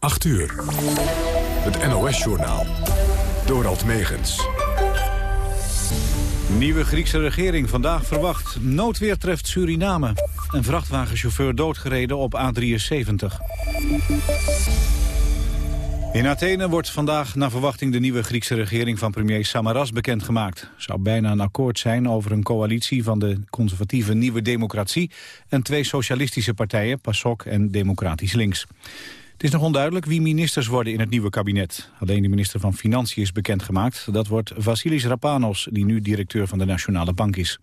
8 uur. Het NOS-journaal. Dorald Megens. Nieuwe Griekse regering vandaag verwacht. Noodweer treft Suriname. Een vrachtwagenchauffeur doodgereden op A73. In Athene wordt vandaag naar verwachting de nieuwe Griekse regering van premier Samaras bekendgemaakt. zou bijna een akkoord zijn over een coalitie van de conservatieve Nieuwe Democratie en twee socialistische partijen, PASOK en Democratisch Links. Het is nog onduidelijk wie ministers worden in het nieuwe kabinet. Alleen de minister van Financiën is bekendgemaakt. Dat wordt Vasilis Rapanos, die nu directeur van de Nationale Bank is.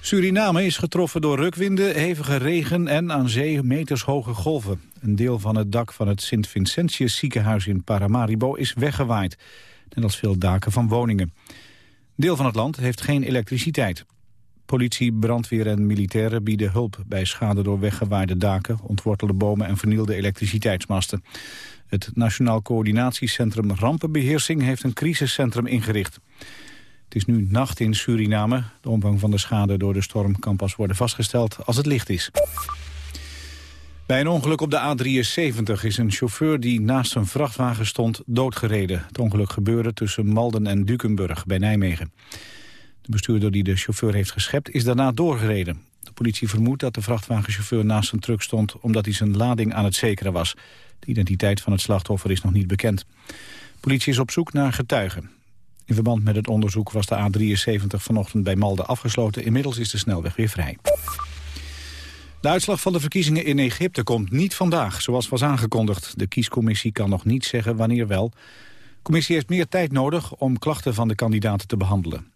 Suriname is getroffen door rukwinden, hevige regen en aan zee metershoge golven. Een deel van het dak van het Sint-Vincentius ziekenhuis in Paramaribo is weggewaaid. Net als veel daken van woningen. Deel van het land heeft geen elektriciteit. Politie, brandweer en militairen bieden hulp bij schade door weggewaaide daken, ontwortelde bomen en vernielde elektriciteitsmasten. Het Nationaal Coördinatiecentrum Rampenbeheersing heeft een crisiscentrum ingericht. Het is nu nacht in Suriname. De omvang van de schade door de storm kan pas worden vastgesteld als het licht is. Bij een ongeluk op de A73 is een chauffeur die naast een vrachtwagen stond doodgereden. Het ongeluk gebeurde tussen Malden en Dukenburg bij Nijmegen. De bestuurder die de chauffeur heeft geschept is daarna doorgereden. De politie vermoedt dat de vrachtwagenchauffeur naast zijn truck stond... omdat hij zijn lading aan het zekeren was. De identiteit van het slachtoffer is nog niet bekend. De politie is op zoek naar getuigen. In verband met het onderzoek was de A73 vanochtend bij Malden afgesloten. Inmiddels is de snelweg weer vrij. De uitslag van de verkiezingen in Egypte komt niet vandaag, zoals was aangekondigd. De kiescommissie kan nog niet zeggen wanneer wel. De commissie heeft meer tijd nodig om klachten van de kandidaten te behandelen.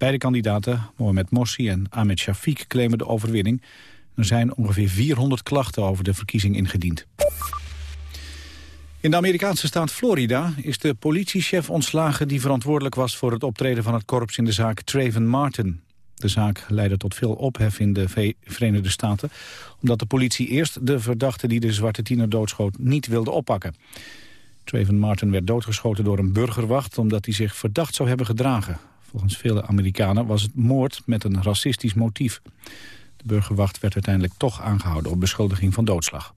Beide kandidaten, Mohamed Morsi en Ahmed Shafiq, claimen de overwinning. Er zijn ongeveer 400 klachten over de verkiezing ingediend. In de Amerikaanse staat Florida is de politiechef ontslagen... die verantwoordelijk was voor het optreden van het korps in de zaak Traven Martin. De zaak leidde tot veel ophef in de Verenigde Staten... omdat de politie eerst de verdachte die de zwarte tiener doodschoot niet wilde oppakken. Traven Martin werd doodgeschoten door een burgerwacht... omdat hij zich verdacht zou hebben gedragen. Volgens vele Amerikanen was het moord met een racistisch motief. De burgerwacht werd uiteindelijk toch aangehouden op beschuldiging van doodslag.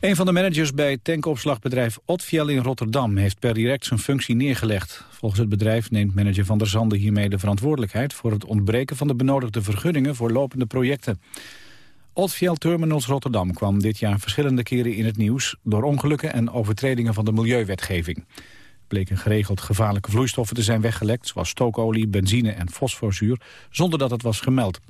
Een van de managers bij tankopslagbedrijf Otfiel in Rotterdam heeft per direct zijn functie neergelegd. Volgens het bedrijf neemt manager Van der Zanden hiermee de verantwoordelijkheid voor het ontbreken van de benodigde vergunningen voor lopende projecten. Otfiel Terminals Rotterdam kwam dit jaar verschillende keren in het nieuws door ongelukken en overtredingen van de milieuwetgeving bleken geregeld gevaarlijke vloeistoffen te zijn weggelekt... zoals stookolie, benzine en fosforzuur, zonder dat het was gemeld.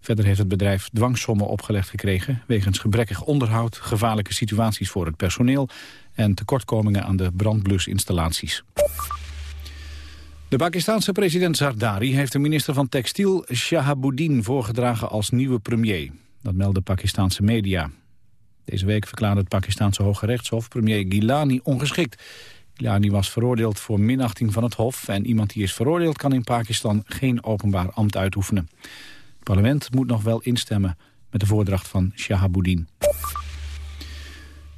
Verder heeft het bedrijf dwangsommen opgelegd gekregen... wegens gebrekkig onderhoud, gevaarlijke situaties voor het personeel... en tekortkomingen aan de brandblusinstallaties. De Pakistanse president Zardari heeft de minister van Textiel Shahabuddin voorgedragen als nieuwe premier. Dat melden Pakistanse media. Deze week verklaarde het Pakistanse Hoge Rechtshof premier Gilani ongeschikt. Gilani was veroordeeld voor minachting van het Hof... en iemand die is veroordeeld kan in Pakistan geen openbaar ambt uitoefenen. Het parlement moet nog wel instemmen met de voordracht van Shahabuddin.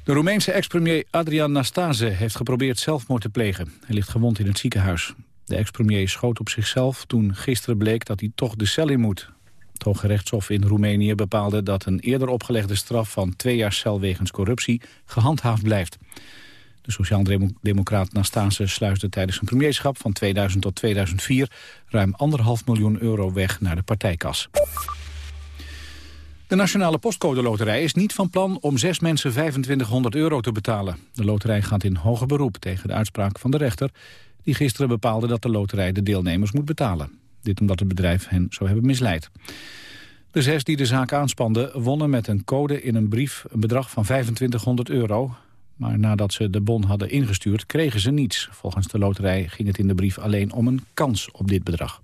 De Roemeense ex-premier Adrian Nastase heeft geprobeerd zelfmoord te plegen. Hij ligt gewond in het ziekenhuis. De ex-premier schoot op zichzelf toen gisteren bleek dat hij toch de cel in moet. Het Hoge Rechtshof in Roemenië bepaalde dat een eerder opgelegde straf van twee jaar cel wegens corruptie gehandhaafd blijft. De sociaal-democraat Nastase sluisde tijdens zijn premierschap van 2000 tot 2004 ruim anderhalf miljoen euro weg naar de partijkas. De Nationale Postcode Loterij is niet van plan om zes mensen 2500 euro te betalen. De loterij gaat in hoger beroep tegen de uitspraak van de rechter... die gisteren bepaalde dat de loterij de deelnemers moet betalen. Dit omdat het bedrijf hen zou hebben misleid. De zes die de zaak aanspanden wonnen met een code in een brief een bedrag van 2500 euro. Maar nadat ze de bon hadden ingestuurd, kregen ze niets. Volgens de loterij ging het in de brief alleen om een kans op dit bedrag.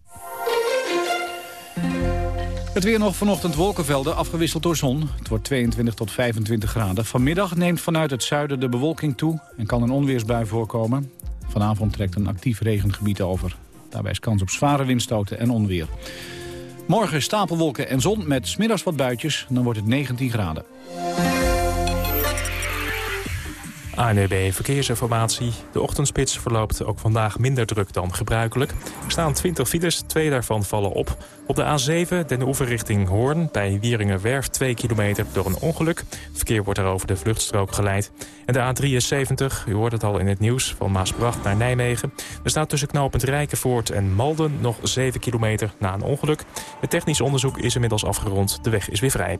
Het weer nog vanochtend wolkenvelden, afgewisseld door zon. Het wordt 22 tot 25 graden. Vanmiddag neemt vanuit het zuiden de bewolking toe en kan een onweersbui voorkomen. Vanavond trekt een actief regengebied over. Daarbij is kans op zware windstoten en onweer. Morgen stapelwolken en zon met smiddags wat buitjes. Dan wordt het 19 graden. ANEB Verkeersinformatie. De ochtendspits verloopt ook vandaag minder druk dan gebruikelijk. Er staan 20 files, twee daarvan vallen op. Op de A7, den oever richting Hoorn, bij Wieringerwerf 2 kilometer door een ongeluk. Verkeer wordt er over de vluchtstrook geleid. En de A73, u hoort het al in het nieuws, van Maasbracht naar Nijmegen. Er staat tussen knooppunt Rijkenvoort en Malden nog 7 kilometer na een ongeluk. Het technisch onderzoek is inmiddels afgerond. De weg is weer vrij.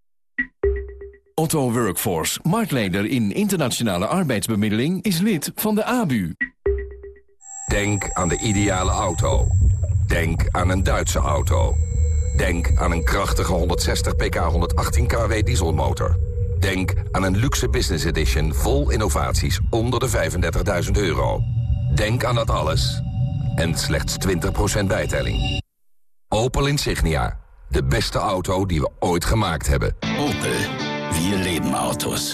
Otto Workforce, marktleider in internationale arbeidsbemiddeling, is lid van de ABU. Denk aan de ideale auto. Denk aan een Duitse auto. Denk aan een krachtige 160 pk 118 kW dieselmotor. Denk aan een luxe business edition vol innovaties onder de 35.000 euro. Denk aan dat alles. En slechts 20% bijtelling. Opel Insignia. De beste auto die we ooit gemaakt hebben. Opel. Wir leben Autos.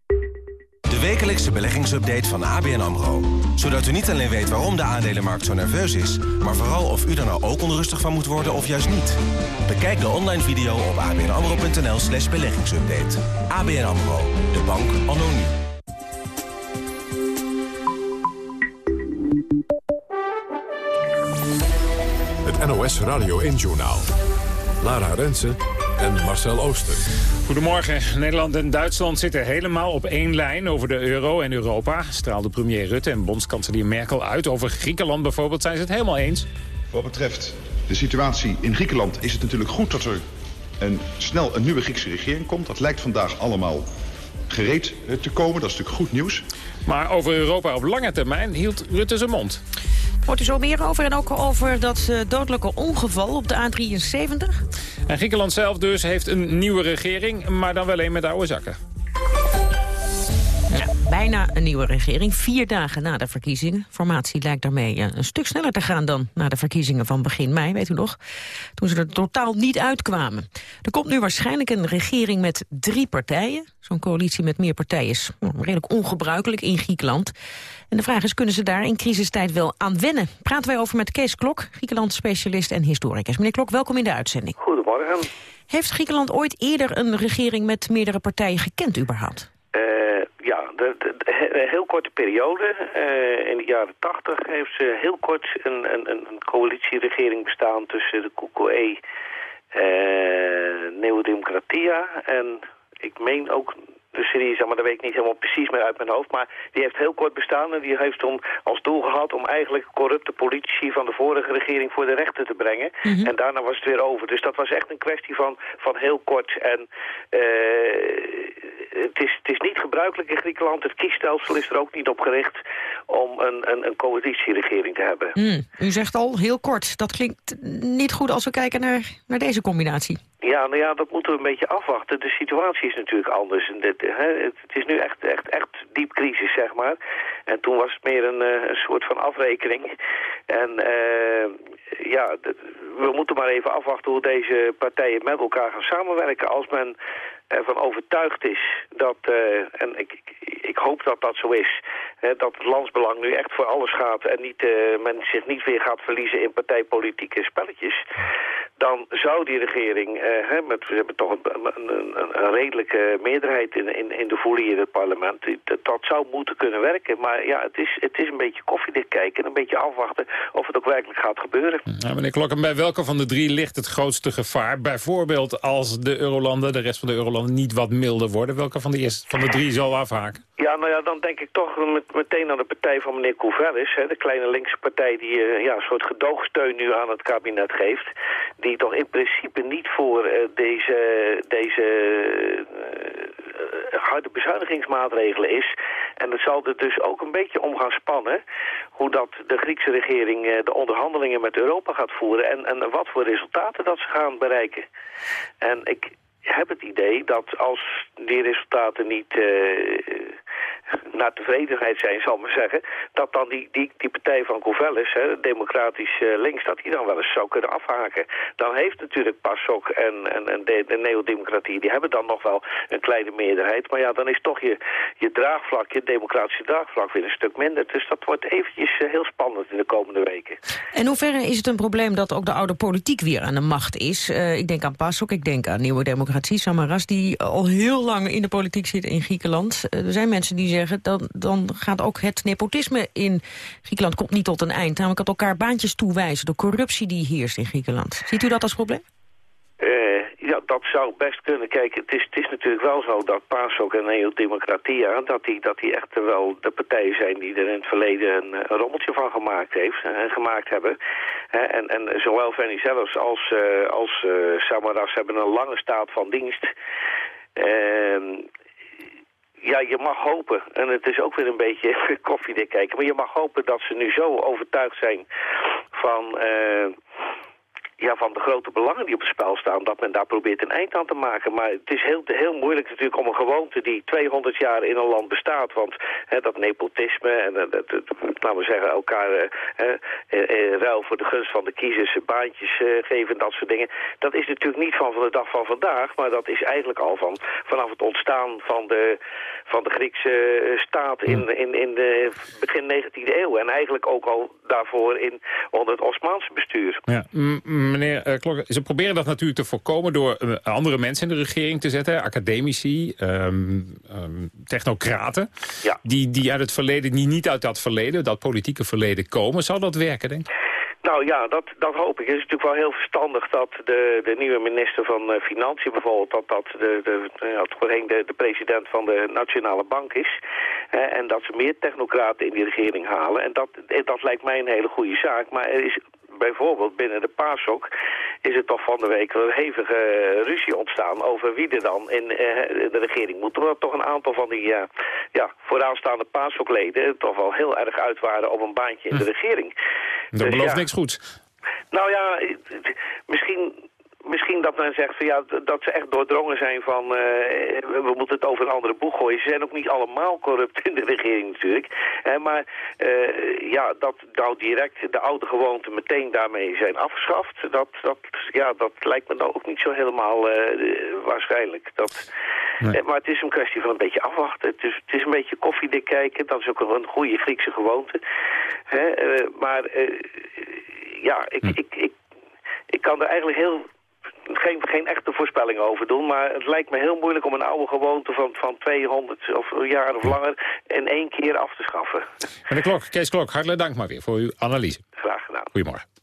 De wekelijkse beleggingsupdate van ABN AMRO. Zodat u niet alleen weet waarom de aandelenmarkt zo nerveus is... maar vooral of u er nou ook onrustig van moet worden of juist niet. Bekijk de online video op abnamro.nl slash beleggingsupdate. ABN AMRO, de bank nu. Het NOS Radio 1-journaal. Lara Rensen en Marcel Ooster. Goedemorgen. Nederland en Duitsland zitten helemaal op één lijn over de euro en Europa. Straalde premier Rutte en bondskanselier Merkel uit. Over Griekenland bijvoorbeeld zijn ze het helemaal eens. Wat betreft de situatie in Griekenland is het natuurlijk goed dat er een, snel een nieuwe Griekse regering komt. Dat lijkt vandaag allemaal gereed eh, te komen. Dat is natuurlijk goed nieuws. Maar over Europa op lange termijn hield Rutte zijn mond. Hoort u zo meer over en ook over dat uh, dodelijke ongeval op de A73? En Griekenland zelf dus heeft een nieuwe regering, maar dan wel een met oude zakken. Ja, bijna een nieuwe regering, vier dagen na de verkiezingen. Formatie lijkt daarmee eh, een stuk sneller te gaan dan na de verkiezingen van begin mei, weet u nog? Toen ze er totaal niet uitkwamen. Er komt nu waarschijnlijk een regering met drie partijen. Zo'n coalitie met meer partijen is nou, redelijk ongebruikelijk in Griekenland. En de vraag is, kunnen ze daar in crisistijd wel aan wennen? Praten wij over met Kees Klok, Griekenland-specialist en historicus. Meneer Klok, welkom in de uitzending. Goedemorgen. Heeft Griekenland ooit eerder een regering met meerdere partijen gekend überhaupt? Uh, ja, de, de, de, heel korte periode. Uh, in de jaren tachtig heeft ze heel kort een, een, een coalitieregering bestaan tussen de KKE, uh, Neo Democratia en ik meen ook de Syriza, maar dat weet ik niet helemaal precies meer uit mijn hoofd. Maar die heeft heel kort bestaan en die heeft om, als doel gehad om eigenlijk corrupte politici van de vorige regering voor de rechter te brengen. Mm -hmm. En daarna was het weer over. Dus dat was echt een kwestie van, van heel kort. En uh, het, is, het is niet gebruikelijk in Griekenland. Het kiesstelsel is er ook niet op gericht om een, een, een coalitieregering te hebben. Mm, u zegt al heel kort. Dat klinkt niet goed als we kijken naar, naar deze combinatie. Ja, nou ja, dat moeten we een beetje afwachten. De situatie is natuurlijk anders. Hè, het is nu echt, echt, echt diep crisis, zeg maar. En toen was het meer een, een soort van afrekening. En uh, ja, we moeten maar even afwachten hoe deze partijen met elkaar gaan samenwerken. Als men ervan overtuigd is dat, uh, en ik, ik, hoop dat dat zo is. Hè, dat het landsbelang nu echt voor alles gaat en niet, men zich niet weer gaat verliezen in partijpolitieke spelletjes dan zou die regering, eh, met, we hebben toch een, een, een redelijke meerderheid in, in, in de voelie in het parlement, dat, zou moeten kunnen werken. Maar ja, het is, het is een beetje koffiedik kijken en een beetje afwachten of het ook werkelijk gaat gebeuren. Meneer Klokken, bij welke van de drie ligt het grootste gevaar? Bijvoorbeeld als de eurolanden, de rest van de eurolanden, niet wat milder worden. Welke van de, eerste, van de drie zal afhaken? Ja, nou ja, dan denk ik toch met, meteen aan de partij van meneer Couvelis, hè, de kleine linkse partij die uh, ja, een soort gedoogsteun nu aan het kabinet geeft. Die toch in principe niet voor uh, deze, deze uh, harde bezuinigingsmaatregelen is. En het zal er dus ook een beetje om gaan spannen hoe dat de Griekse regering de onderhandelingen met Europa gaat voeren en, en wat voor resultaten dat ze gaan bereiken. En ik, heb het idee dat als die resultaten niet naar tevredenheid zijn, zal ik maar zeggen, dat dan die, die, die partij van Couvelis, hè, democratisch uh, links, dat die dan wel eens zou kunnen afhaken. Dan heeft natuurlijk PASOK en, en, en de, de neodemocratie, die hebben dan nog wel een kleine meerderheid. Maar ja, dan is toch je, je draagvlak, je democratische draagvlak weer een stuk minder. Dus dat wordt eventjes uh, heel spannend in de komende weken. En hoeverre is het een probleem dat ook de oude politiek weer aan de macht is? ik denk aan PASOK, ik denk aan Nieuwe Democratie Samaras, die al heel lang in de politiek zit in Griekenland. Eh, er zijn mensen die dan, dan gaat ook het nepotisme in Griekenland komt niet tot een eind. Namelijk dat elkaar baantjes toewijzen door corruptie die heerst in Griekenland. Ziet u dat als probleem? Uh, ja, dat zou best kunnen. Kijk, het is, het is natuurlijk wel zo dat PASOK en Neo-Democratia... Dat die, dat die echt wel de partijen zijn die er in het verleden een, rommeltje van gemaakt, heeft, en gemaakt hebben. En, en zowel Venizelos als, uh, als uh, Samaras hebben een lange staat van dienst. Ehm, ja, je mag hopen, en het is ook weer een beetje koffiedik kijken... maar je mag hopen dat ze nu zo overtuigd zijn van... Uh, ja, van de grote belangen die op het spel staan, dat men daar probeert een eind aan te maken. Maar het is heel, heel moeilijk natuurlijk om een gewoonte die 200 jaar in een land bestaat, want hè, dat nepotisme en dat, dat, laten we zeggen, elkaar eh, eh, ruil voor de gunst van de kiezers baantjes eh, geven, dat soort dingen. Dat is natuurlijk niet van, van de dag van vandaag, maar dat is eigenlijk al van, vanaf het ontstaan van de, van de Griekse staat in, in, in de begin 19e eeuw. En eigenlijk ook al daarvoor in, onder het Osmaanse bestuur. Ja, meneer uh, Klok, ze proberen dat natuurlijk te voorkomen door uh, andere mensen in de regering te zetten. Academici, um, um, technocraten. Ja. Die, die uit het verleden, die niet uit dat verleden, dat politieke verleden komen. Zal dat werken, denk ik? Nou ja, dat, dat hoop ik. Het is natuurlijk wel heel verstandig dat de, de nieuwe minister van uh, Financiën bijvoorbeeld... dat dat de, de, ja, voorheen de, de president van de Nationale Bank is. en dat ze meer technocraten in die regering halen. En dat, dat lijkt mij een hele goede zaak. Maar er is bijvoorbeeld binnen de PASOK is het toch van de week een hevige ruzie ontstaan over wie er dan in uh, de regering moet. Omdat toch een aantal van die uh, ja, vooraanstaande PASOK-leden toch wel heel erg uit waren op een baantje in de hm. regering. Dat dus, belooft ja, niks goeds. Nou ja, misschien misschien dat men zegt van ja, dat ze echt doordrongen zijn van uh, we moeten het over een andere boeg gooien. Ze zijn ook niet allemaal corrupt in de regering natuurlijk. Hè, maar uh, ja, dat nou direct de oude gewoonten meteen daarmee zijn afgeschaft, dat, dat, ja, dat lijkt me dan ook niet zo helemaal uh, waarschijnlijk. Dat, nee. maar het is een kwestie van een beetje afwachten. Het is, het is een beetje koffiedik kijken, dat is ook een goede Griekse gewoonte. Hè, maar ja, ik, hm. ik, ik, ik kan er eigenlijk heel geen, geen echte voorspelling over doen. Maar het lijkt me heel moeilijk om een oude gewoonte van, van 200 of jaar of langer in één keer af te schaffen. de Klok, Kees Klok, hartelijk dank maar weer voor uw analyse. Graag gedaan. Goedemorgen.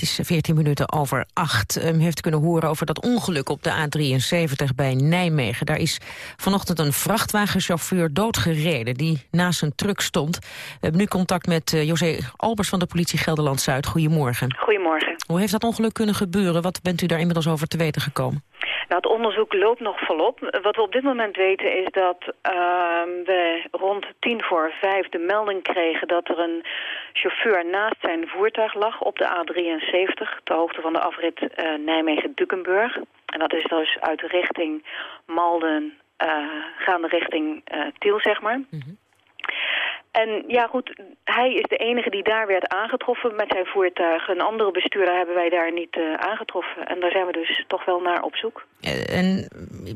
Het is 14 minuten over 8. U heeft kunnen horen over dat ongeluk op de A73 bij Nijmegen. Daar is vanochtend een vrachtwagenchauffeur doodgereden die naast zijn truck stond. We hebben nu contact met uh, José Albers van de politie Gelderland-Zuid. Goedemorgen. Goedemorgen. Hoe heeft dat ongeluk kunnen gebeuren? Wat bent u daar inmiddels over te weten gekomen? Nou, het onderzoek loopt nog volop. Wat we op dit moment weten is dat uh, we rond tien voor vijf de melding kregen... dat er een chauffeur naast zijn voertuig lag op de A73... ter hoogte van de afrit uh, Nijmegen-Dukenburg. En dat is dus uit richting Malden, uh, gaande richting Tiel, zeg maar... Mm En ja goed, hij is de enige die daar werd aangetroffen met zijn voertuig. Een andere bestuurder hebben wij daar niet uh, aangetroffen. En daar zijn we dus toch wel naar op zoek. Uh, en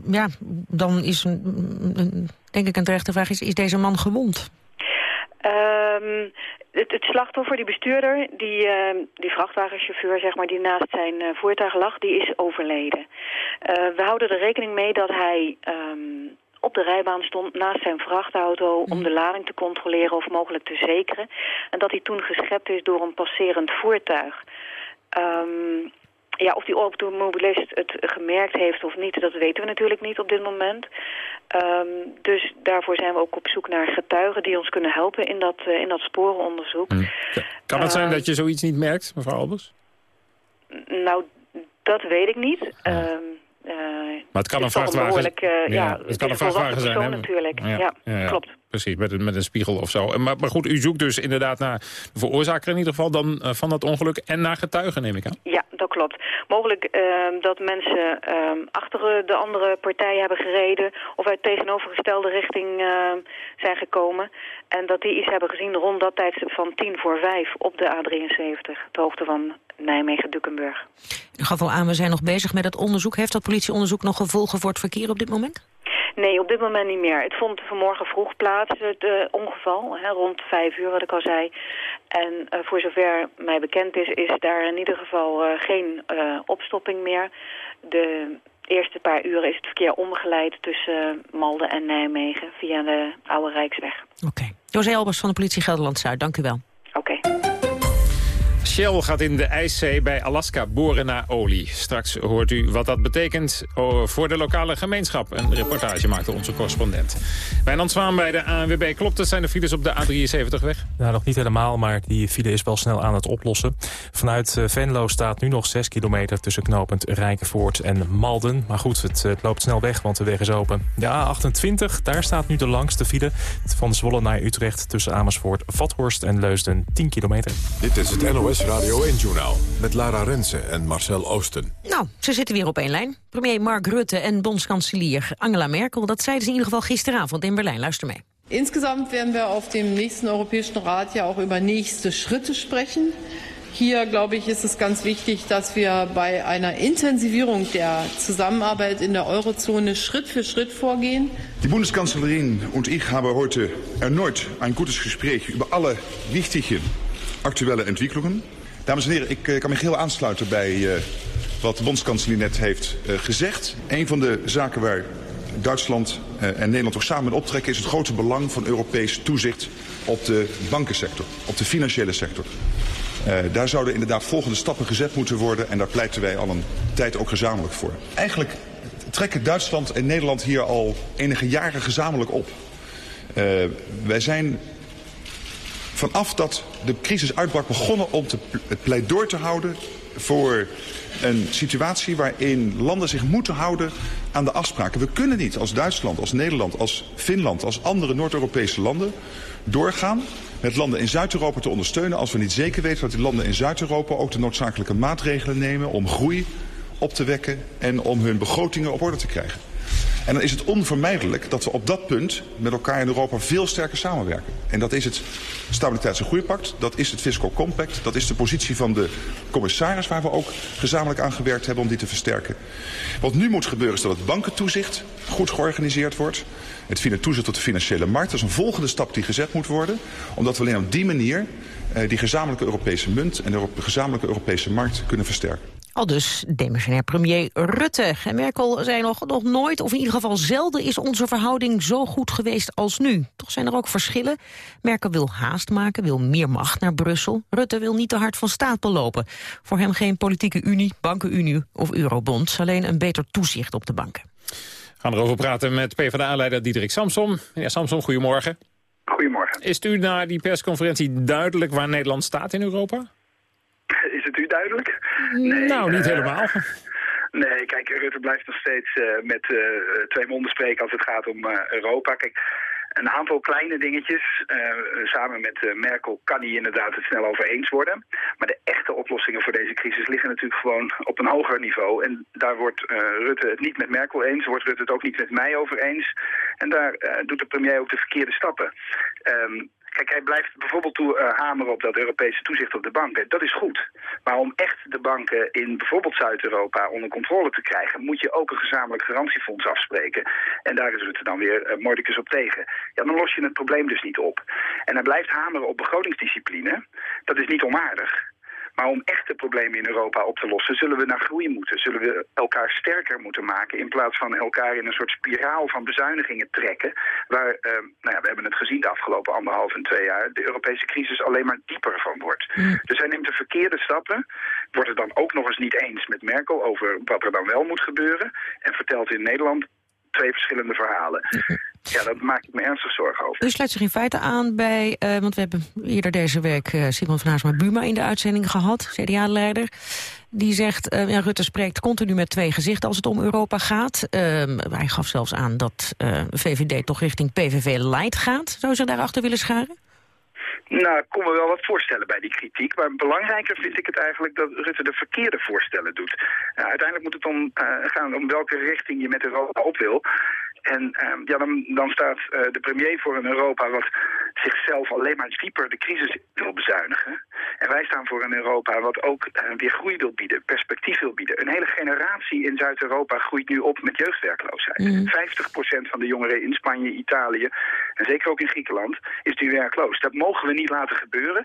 ja, dan is een, denk ik een terechte vraag, is, is deze man gewond? Um, het, het, slachtoffer, die bestuurder, die, uh, die vrachtwagenchauffeur zeg maar, die naast zijn uh, voertuig lag, die is overleden. We houden er rekening mee dat hij um, op de rijbaan stond naast zijn vrachtauto om de lading te controleren of mogelijk te zekeren. En dat hij toen geschept is door een passerend voertuig. Um, ja, of die automobilist het gemerkt heeft of niet, dat weten we natuurlijk niet op dit moment. Um, dus daarvoor zijn we ook op zoek naar getuigen die ons kunnen helpen in dat, uh, in dat sporenonderzoek. Hmm. Kan het zijn uh, dat je zoiets niet merkt, mevrouw Albers? Nou, dat weet ik niet. Um, uh, maar het kan een vrachtwagen zijn. Uh, ja, ja, het kan een vrachtwagen zijn. Hè? natuurlijk. Ja, ja, klopt. Precies, met een, met een spiegel of zo. Maar, maar goed, u zoekt dus inderdaad naar de veroorzaker in ieder geval dan, uh, van dat ongeluk en naar getuigen, neem ik aan. Ja, dat klopt. Mogelijk uh, dat mensen uh, achter de andere partij hebben gereden of uit tegenovergestelde richting zijn gekomen. En dat die iets hebben gezien rond dat tijdstip van tien voor vijf op de A73, de hoogte van Nijmegen-Dukenburg. U gaf al aan, we zijn nog bezig met het onderzoek. Heeft dat politieonderzoek nog gevolgen voor het verkeer op dit moment? Nee, op dit moment niet meer. Het vond vanmorgen vroeg plaats, het uh, ongeval, hè, rond vijf uur wat ik al zei. En uh, voor zover mij bekend is, is daar in ieder geval uh, geen opstopping meer. De eerste paar uren is het verkeer omgeleid tussen Malden en Nijmegen via de Oude Rijksweg. Oké. Okay. José Albers van de politie Gelderland-Zuid, dank u wel. Oké. Okay. Shell gaat in de IJszee bij Alaska boren naar olie. Straks hoort u wat dat betekent voor de lokale gemeenschap. Een reportage maakte onze correspondent. Wijnand Zwaan bij de ANWB. Klopt het, zijn de files op de A73 weg? Nou, nog niet helemaal, maar die file is wel snel aan het oplossen. Vanuit Venlo staat nu nog 6 kilometer tussen knooppunt Rijkenvoort en Malden. Maar goed, het, het, loopt snel weg, want de weg is open. De A28, daar staat nu de langste file. Van Zwolle naar Utrecht tussen Amersfoort, Vathorst en Leusden 10 kilometer. Dit is het NOS Radio 1-journaal met Lara Rensen en Marcel Oosten. Nou, ze zitten weer op één lijn. Premier Mark Rutte en bondskanselier Angela Merkel. Dat zeiden ze in ieder geval gisteravond in Berlijn. Luister mee. Insgesamt werden we op dem nächsten Europäischen Rat ja auch über nächste Schritte sprechen. Hier, glaube ich, ist es ganz wichtig, dass wir bei einer Intensivierung der Zusammenarbeit in der Eurozone Schritt für Schritt vorgehen. Die Bundeskanzlerin und ich haben heute erneut ein gutes Gespräch über alle wichtigen aktuelle Entwicklungen. Dames en heren, ik uh, kan me heel aansluiten bij uh, wat de bondskanselier net heeft uh, gezegd. Een van de zaken waar Duitsland en Nederland toch samen in optrekken... is het grote belang van Europees toezicht op de bankensector, op de financiële sector. daar zouden inderdaad volgende stappen gezet moeten worden... en daar pleiten wij al een tijd ook gezamenlijk voor. Eigenlijk trekken Duitsland en Nederland hier al enige jaren gezamenlijk op. wij zijn vanaf dat de crisis uitbrak begonnen om te, het pleidooi te houden voor een situatie waarin landen zich moeten houden aan de afspraken. We kunnen niet als Duitsland, als Nederland, als Finland, als andere Noord-Europese landen doorgaan met landen in Zuid-Europa te ondersteunen als we niet zeker weten dat die landen in Zuid-Europa ook de noodzakelijke maatregelen nemen om groei op te wekken en om hun begrotingen op orde te krijgen. En dan is het onvermijdelijk dat we op dat punt met elkaar in Europa veel sterker samenwerken. En dat is het Stabiliteits- en Groeipact, dat is het Fiscal Compact, dat is de positie van de commissaris waar we ook gezamenlijk aan gewerkt hebben om die te versterken. Wat nu moet gebeuren is dat het bankentoezicht goed georganiseerd wordt. Het toezicht op de financiële markt, dat is een volgende stap die gezet moet worden. Omdat we alleen op die manier uh, die gezamenlijke Europese munt en de gezamenlijke Europese markt kunnen versterken. Al dus demissionair premier Rutte. En Merkel zei nog, nog nooit, of in ieder geval zelden... is onze verhouding zo goed geweest als nu. Toch zijn er ook verschillen. Merkel wil haast maken, wil meer macht naar Brussel. Rutte wil niet te hard van stapel lopen. Voor hem geen politieke unie, bankenunie of eurobond. Alleen een beter toezicht op de banken. We gaan erover praten met PvdA-leider Diederik Samsom. Meneer Samsom, goedemorgen. Goedemorgen. Is u na die persconferentie duidelijk waar Nederland staat in Europa? Is het u duidelijk? Nee, nou, niet uh, helemaal. Nee, kijk, Rutte blijft nog steeds uh, met uh, twee monden spreken als het gaat om Europa. Kijk, een aantal kleine dingetjes. samen met Merkel kan hij inderdaad het snel over eens worden. Maar de echte oplossingen voor deze crisis liggen natuurlijk gewoon op een hoger niveau. En daar wordt Rutte het niet met Merkel eens, wordt Rutte het ook niet met mij over eens. En daar doet de premier ook de verkeerde stappen. Um, Kijk, hij blijft bijvoorbeeld toe, uh, hameren op dat Europese toezicht op de banken. Dat is goed. Maar om echt de banken in bijvoorbeeld Zuid-Europa onder controle te krijgen... moet je ook een gezamenlijk garantiefonds afspreken. En daar is het dan weer uh, op tegen. Ja, dan los je het probleem dus niet op. En hij blijft hameren op begrotingsdiscipline. Dat is niet onaardig. Maar om echte problemen in Europa op te lossen, zullen we naar groei moeten. Zullen we elkaar sterker moeten maken in plaats van elkaar in een soort spiraal van bezuinigingen trekken. Waar, uh, nou ja, we hebben het gezien de afgelopen anderhalf en twee jaar, de Europese crisis alleen maar dieper van wordt. Dus hij neemt de verkeerde stappen, wordt het dan ook nog eens niet eens met Merkel over wat er dan wel moet gebeuren. En vertelt in Nederland twee verschillende verhalen. Ja, daar maak ik me ernstig zorgen over. U sluit zich in feite aan bij, uh, want we hebben eerder deze week uh, Simon van Haarsma Buma in de uitzending gehad, CDA-leider. Die zegt, uh, ja, Rutte spreekt continu met twee gezichten als het om Europa gaat. Ehm, hij gaf zelfs aan dat VVD toch richting PVV light gaat. Zou ze daarachter willen scharen? Nou, ik kon me wel wat voorstellen bij die kritiek. Maar belangrijker vind ik het eigenlijk dat Rutte de verkeerde voorstellen doet. Uh, uiteindelijk moet het om, uh, gaan om welke richting je met Europa op wil. En uh, ja, dan, dan staat uh, de premier voor een Europa wat zichzelf alleen maar dieper de crisis wil bezuinigen. En wij staan voor een Europa wat ook uh, weer groei wil bieden, perspectief wil bieden. Een hele generatie in Zuid-Europa groeit nu op met jeugdwerkloosheid. Mm. 50% van de jongeren in Spanje, Italië en zeker ook in Griekenland is nu werkloos. Dat mogen we niet laten gebeuren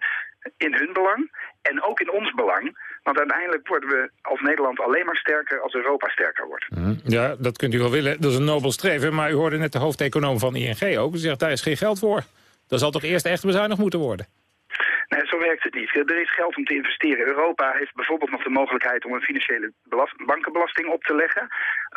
in hun belang en ook in ons belang. Want uiteindelijk worden we als Nederland alleen maar sterker als Europa sterker wordt. Ja, dat kunt u wel willen. Dat is een nobel streven. Maar u hoorde net de hoofdeconoom van ING ook. Die zegt, daar is geen geld voor. Dat zal toch eerst echt bezuinigd moeten worden? Nee, zo werkt het niet. Er is geld om te investeren. Europa heeft bijvoorbeeld nog de mogelijkheid om een financiële bankenbelasting op te leggen.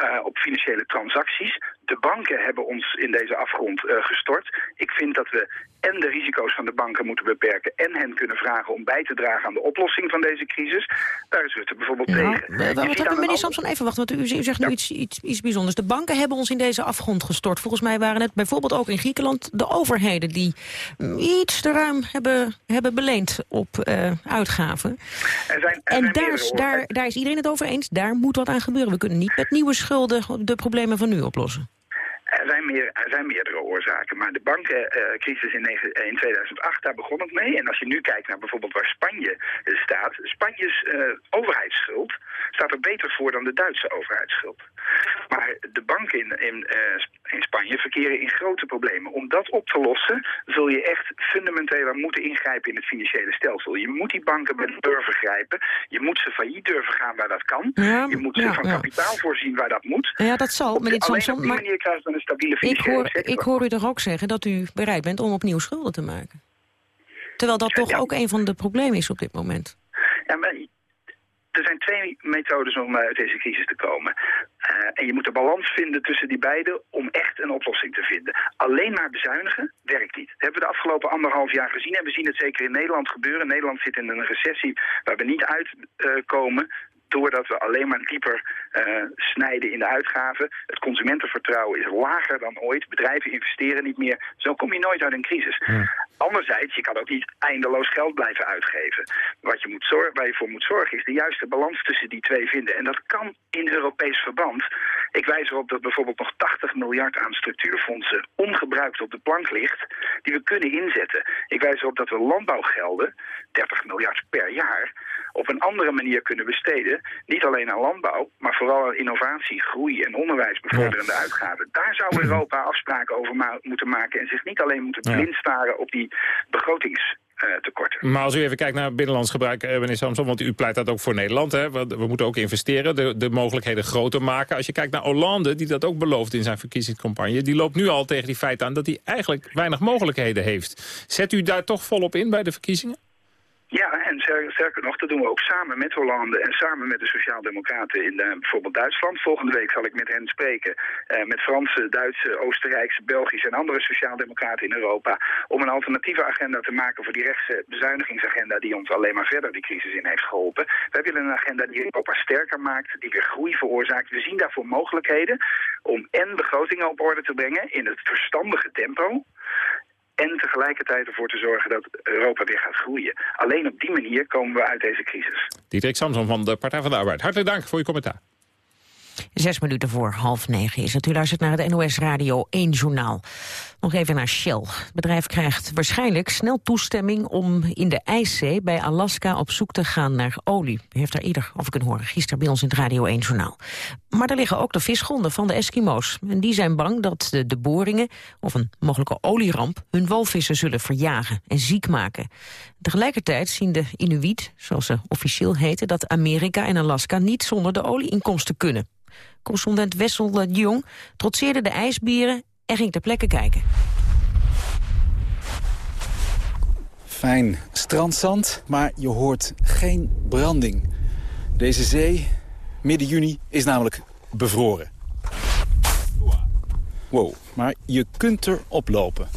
Uh, op financiële transacties. De banken hebben ons in deze afgrond uh, gestort. Ik vind dat we en de risico's van de banken moeten beperken... en hen kunnen vragen om bij te dragen aan de oplossing van deze crisis. Daar is Rutte bijvoorbeeld ja, tegen. We, wat hebben meneer Samson, even wachten, want u, u zegt nu iets, iets, iets bijzonders. De banken hebben ons in deze afgrond gestort. Volgens mij waren het bijvoorbeeld ook in Griekenland de overheden... die iets te ruim hebben, hebben beleend op uh, uitgaven. Er zijn, er en daar, daar, daar is iedereen het over eens. Daar moet wat aan gebeuren. We kunnen niet met nieuwe schulden de problemen van nu oplossen. Er zijn, meer, er zijn meerdere oorzaken, maar de bankencrisis in, in 2008, daar begon het mee. En als je nu kijkt naar bijvoorbeeld waar Spanje staat, Spanjes uh, overheidsschuld staat er beter voor dan de Duitse overheidsschuld. Maar de banken in, in, uh, in Spanje verkeren in grote problemen. Om dat op te lossen zul je echt fundamenteler moeten ingrijpen in het financiële stelsel. Je moet die banken met durven grijpen. Je moet ze failliet durven gaan waar dat kan. Ja, je moet ze ja, van ja. kapitaal voorzien waar dat moet. Ja, dat zal, meneer Alleen Samson. op die Maar manier krijgt men een stabiele ik financiële hoor, sector. ik hoor u toch ook zeggen dat u bereid bent om opnieuw schulden te maken. Terwijl dat toch ook een van de problemen is op dit moment. Ja, maar er zijn twee methodes om uit deze crisis te komen. Eh, en je moet de balans vinden tussen die beide om echt een oplossing te vinden. Alleen maar bezuinigen werkt niet. Dat hebben we de afgelopen anderhalf jaar gezien. En we zien het zeker in Nederland gebeuren. Nederland zit in een recessie waar we niet uitkomen. doordat we alleen maar dieper eh, snijden in de uitgaven. Het consumentenvertrouwen is lager dan ooit. Bedrijven investeren niet meer. Zo kom je nooit uit een crisis. Anderzijds, je kan ook niet eindeloos geld blijven uitgeven. Wat je moet zorgen, waar je voor moet zorgen is de juiste balans tussen die twee vinden. En dat kan in Europees verband. Ik wijs erop dat bijvoorbeeld nog 80 miljard aan structuurfondsen ongebruikt op de plank ligt, die we kunnen inzetten. Ik wijs erop dat we landbouwgelden, 30 miljard per jaar, op een andere manier kunnen besteden. Niet alleen aan landbouw, maar vooral aan innovatie, groei en onderwijsbevorderende uitgaven. Daar zou Europa afspraken over ma moeten maken en zich niet alleen moeten Ja. blind staren op die begrotingstekorten. Maar als u even kijkt naar binnenlands gebruik, eh, meneer Samson... want u pleit dat ook voor Nederland. Hè? We, we moeten ook investeren, de, de mogelijkheden groter maken. Als je kijkt naar Hollande, die dat ook belooft in zijn verkiezingscampagne... die loopt nu al tegen die feiten aan dat hij eigenlijk weinig mogelijkheden heeft. Zet u daar toch volop in bij de verkiezingen? Ja, en ster- sterker nog, dat doen we ook samen met Hollande en samen met de Sociaaldemocraten in eh, bijvoorbeeld Duitsland. Volgende week zal ik met hen spreken, eh, met Franse, Duitse, Oostenrijkse, Belgische en andere Sociaaldemocraten in Europa, om een alternatieve agenda te maken voor die rechtse bezuinigingsagenda die ons alleen maar verder die crisis in heeft geholpen. Wij willen een agenda die Europa sterker maakt, die weer groei veroorzaakt. We zien daarvoor mogelijkheden om en begrotingen op orde te brengen in het verstandige tempo. En tegelijkertijd ervoor te zorgen dat Europa weer gaat groeien. Alleen op die manier komen we uit deze crisis. Diederik Samson van de Partij van de Arbeid. Hartelijk dank voor uw commentaar. Zes minuten voor half negen is het. U luistert naar het NOS Radio 1 Journaal. Nog even naar Shell. Het bedrijf krijgt waarschijnlijk snel toestemming om in de IJszee bij Alaska op zoek te gaan naar olie. U heeft daar eerder over kunnen horen, gisteren bij ons in het Radio 1 Journaal. Maar er liggen ook de visgronden van de Eskimo's. En die zijn bang dat de, de boringen of een mogelijke olieramp hun walvissen zullen verjagen en ziek maken. Tegelijkertijd zien de Inuit, zoals ze officieel heten, dat Amerika en Alaska niet zonder de olieinkomsten kunnen. Correspondent Wessel de Jong trotseerde de ijsberen en ging ter plekke kijken. Fijn strandzand, maar je hoort geen branding. Deze zee, midden juni, is namelijk bevroren. Wow, maar je kunt er oplopen.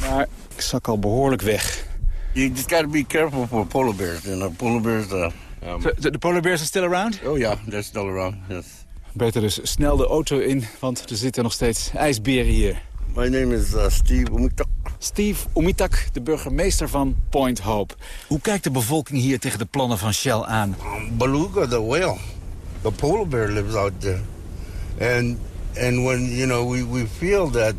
Maar ik zak al behoorlijk weg. You just got to be careful for polar bears. You know, polar bears. Uh, um, so, the polar bears are still around? Oh ja, they're still around. Yes. Beter dus snel de auto in, want er zitten nog steeds ijsberen hier. My name is uh, Steve Umitak. Steve Umitak, de burgemeester van Point Hope. Hoe kijkt de bevolking hier tegen de plannen van Shell aan? Um, beluga, the whale. The polar bear lives out there. And, and when, you know, we, we feel that,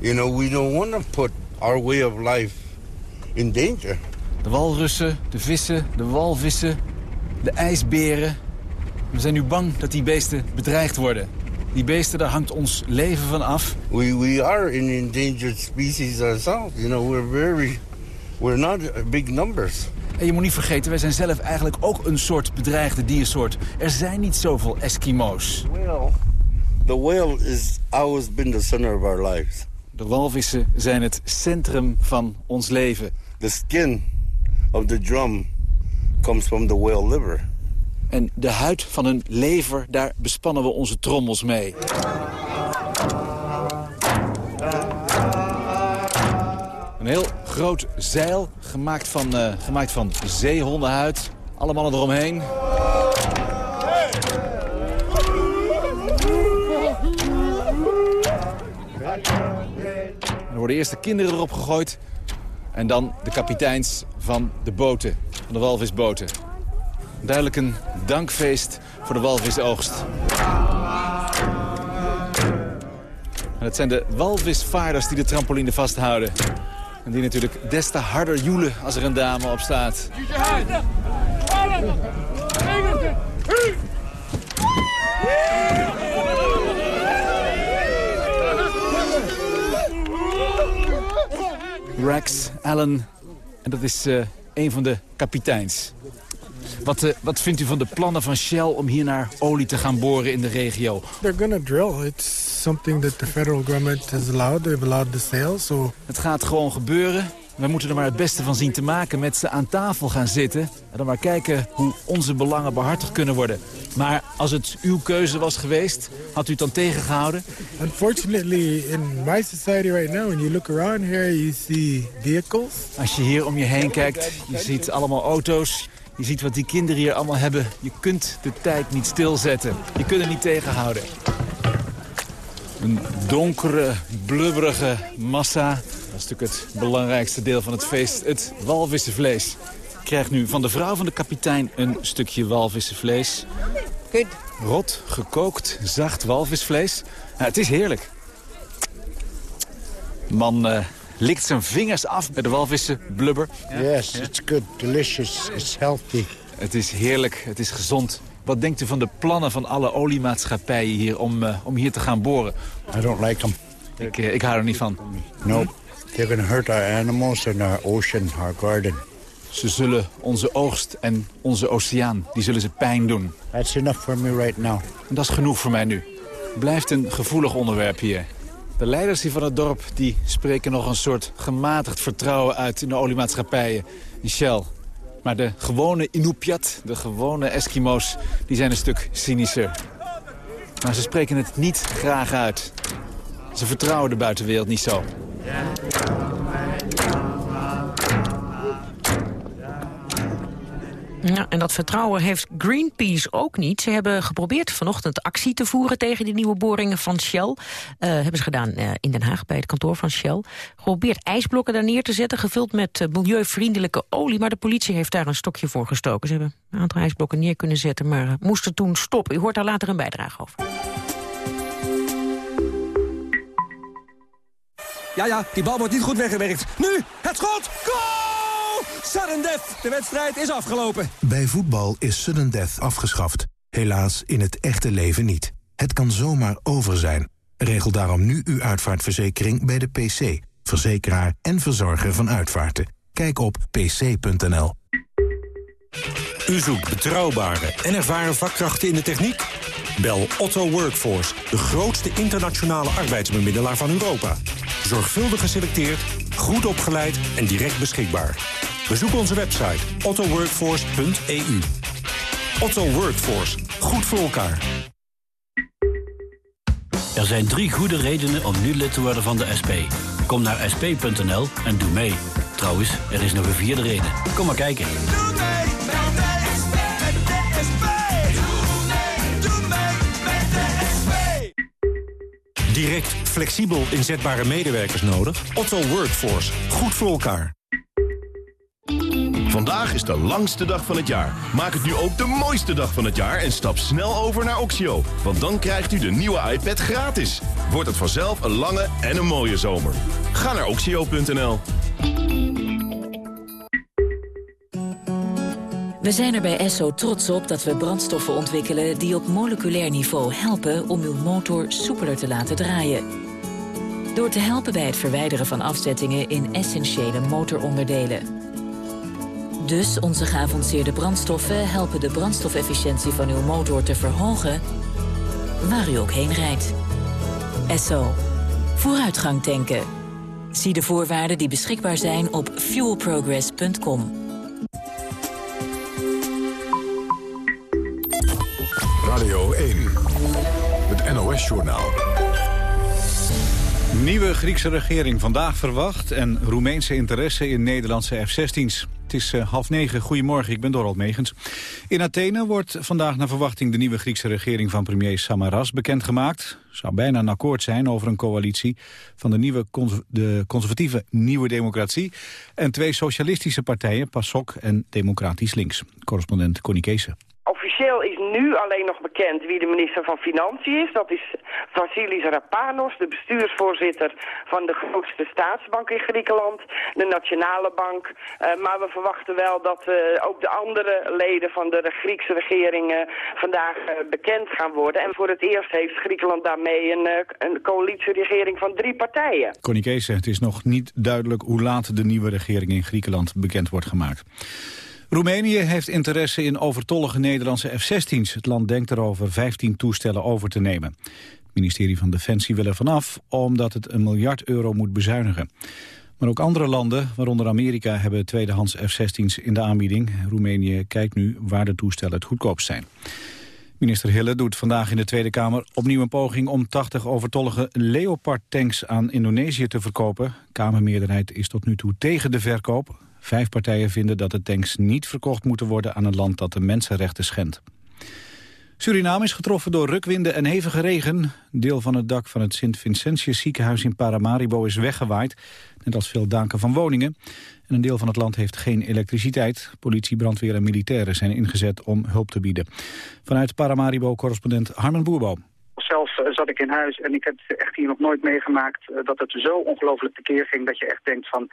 you know, we don't want to put our way of life in danger. De walrussen, de vissen, de walvissen, de ijsberen. We zijn nu bang dat die beesten bedreigd worden. Die beesten, daar hangt ons leven van af. We, we are an endangered species ourselves. You know, we're very... We're not big numbers. En je moet niet vergeten, wij zijn zelf eigenlijk ook een soort bedreigde diersoort. Er zijn niet zoveel Eskimo's. Well, the whale is always been the center of our lives. De walvissen zijn het centrum van ons leven. The skin of the drum comes from the whale liver. En de huid van een lever, daar bespannen we onze trommels mee. Een heel groot zeil, gemaakt van, uh, gemaakt van zeehondenhuid. Alle mannen eromheen. Er worden eerst de kinderen erop gegooid. En dan de kapiteins van de boten, van de walvisboten. Duidelijk een dankfeest voor de walvisoogst. En het zijn de walvisvaarders die de trampoline vasthouden. En die natuurlijk des te harder joelen als er een dame op staat. Rex Allen, en dat is uh, een van de kapiteins. Wat, uh, wat vindt u van de plannen van Shell om hier naar olie te gaan boren in de regio? They're gonna drill. It's something that the federal government has allowed. They've allowed the sale, so... Het gaat gewoon gebeuren. We moeten er maar het beste van zien te maken. Met ze aan tafel gaan zitten. En dan maar kijken hoe onze belangen behartigd kunnen worden. Maar als het uw keuze was geweest, had u het dan tegengehouden? Unfortunately, in my society right now, when you look around here, you see vehicles. Als je hier om je heen kijkt, je ziet allemaal auto's. Je ziet wat die kinderen hier allemaal hebben. Je kunt de tijd niet stilzetten. Je kunt het niet tegenhouden. Een donkere, blubberige massa. Dat is natuurlijk het belangrijkste deel van het feest. Het walvissenvlees. Ik krijg nu van de vrouw van de kapitein een stukje walvissenvlees. Good. Rot, gekookt, zacht walvisvlees. Ja, het is heerlijk. Man uh, likt zijn vingers af met de walvissen blubber. Yes, it's good, delicious, it's healthy. Het is heerlijk, het is gezond. Wat denkt u van de plannen van alle oliemaatschappijen hier om, uh, om hier te gaan boren? I don't like them. Ik, uh, ik hou er niet van. Nope. They're going to hurt our animals and our ocean, our garden. Ze zullen onze oogst en onze oceaan, die zullen ze pijn doen. That's enough for me right now. En dat is genoeg voor mij nu. Blijft een gevoelig onderwerp hier. De leiders hier van het dorp die spreken nog een soort gematigd vertrouwen uit in de oliemaatschappijen. In Shell. Maar de gewone Inupiat, de gewone Eskimo's, die zijn een stuk cynischer. Maar ze spreken het niet graag uit. Ze vertrouwen de buitenwereld niet zo. Ja, en dat vertrouwen heeft Greenpeace ook niet. Ze hebben geprobeerd vanochtend actie te voeren tegen die nieuwe boringen van Shell. Uh, hebben ze gedaan uh, in Den Haag bij het kantoor van Shell. Geprobeerd ijsblokken daar neer te zetten, gevuld met uh, milieuvriendelijke olie. Maar de politie heeft daar een stokje voor gestoken. Ze hebben een aantal ijsblokken neer kunnen zetten, maar moesten toen stoppen. U hoort daar later een bijdrage over. Ja, ja, die bal wordt niet goed weggewerkt. Nu, het schot! Goal! Sudden death. De wedstrijd is afgelopen. Bij voetbal is sudden death afgeschaft. Helaas in het echte leven niet. Het kan zomaar over zijn. Regel daarom nu uw uitvaartverzekering bij de PC. Verzekeraar en verzorger van uitvaarten. Kijk op pc.nl. U zoekt betrouwbare en ervaren vakkrachten in de techniek? Bel Otto Workforce, de grootste internationale arbeidsbemiddelaar van Europa. Zorgvuldig geselecteerd, goed opgeleid en direct beschikbaar. Bezoek onze website ottoworkforce.eu. Otto Workforce, goed voor elkaar. Er zijn drie goede redenen om nu lid te worden van de SP. Kom naar sp.nl en doe mee. Trouwens, er is nog een vierde reden. Kom maar kijken. Direct, flexibel inzetbare medewerkers nodig? Otto Workforce, goed voor elkaar. Vandaag is de langste dag van het jaar. Maak het nu ook de mooiste dag van het jaar en stap snel over naar Oxio. Want dan krijgt u de nieuwe iPad gratis. Wordt het vanzelf een lange en een mooie zomer. Ga naar oxio.nl. We zijn er bij Esso trots op dat we brandstoffen ontwikkelen... die op moleculair niveau helpen om uw motor soepeler te laten draaien. Door te helpen bij het verwijderen van afzettingen in essentiële motoronderdelen. Dus onze geavanceerde brandstoffen helpen de brandstofefficiëntie van uw motor te verhogen... waar u ook heen rijdt. Esso. Vooruitgang tanken. Zie de voorwaarden die beschikbaar zijn op fuelprogress.com. Radio 1, het NOS-journaal. Nieuwe Griekse regering vandaag verwacht... en Roemeense interesse in Nederlandse F-16's. Het is uh, half negen. Goedemorgen, ik ben Dorald Megens. In Athene wordt vandaag naar verwachting de nieuwe Griekse regering van premier Samaras bekendgemaakt. Zou bijna een akkoord zijn over een coalitie van de, nieuwe de conservatieve Nieuwe Democratie en twee socialistische partijen, PASOK en Democratisch Links. Correspondent Connie Kees. Officieel is nu alleen nog bekend wie de minister van Financiën is. Dat is Vasilis Rapanos, de bestuursvoorzitter van de grootste staatsbank in Griekenland, de Nationale Bank. Uh, maar we verwachten wel dat uh, ook de andere leden van de Griekse regering vandaag bekend gaan worden. En voor het eerst heeft Griekenland daarmee een, een coalitieregering van drie partijen. Connie Kees, het is nog niet duidelijk hoe laat de nieuwe regering in Griekenland bekend wordt gemaakt. Roemenië heeft interesse in overtollige Nederlandse F-16's. Het land denkt erover 15 toestellen over te nemen. Het ministerie van Defensie wil er vanaf omdat het een miljard euro moet bezuinigen. Maar ook andere landen, waaronder Amerika, hebben tweedehands F-16's in de aanbieding. Roemenië kijkt nu waar de toestellen het goedkoopst zijn. Minister Hille doet vandaag in de Tweede Kamer opnieuw een poging om 80 overtollige Leopard-tanks aan Indonesië te verkopen. Kamermeerderheid is tot nu toe tegen de verkoop. Vijf partijen vinden dat de tanks niet verkocht moeten worden aan een land dat de mensenrechten schendt. Suriname is getroffen door rukwinden en hevige regen. Deel van het dak van het Sint-Vincentius ziekenhuis in Paramaribo is weggewaaid. Net als veel daken van woningen. En een deel van het land heeft geen elektriciteit. Politie, brandweer en militairen zijn ingezet om hulp te bieden. Vanuit Paramaribo correspondent Harmen Boerboom. Uh, zat ik in huis en ik heb echt hier nog nooit meegemaakt uh, dat het zo ongelooflijk tekeer ging dat je echt denkt van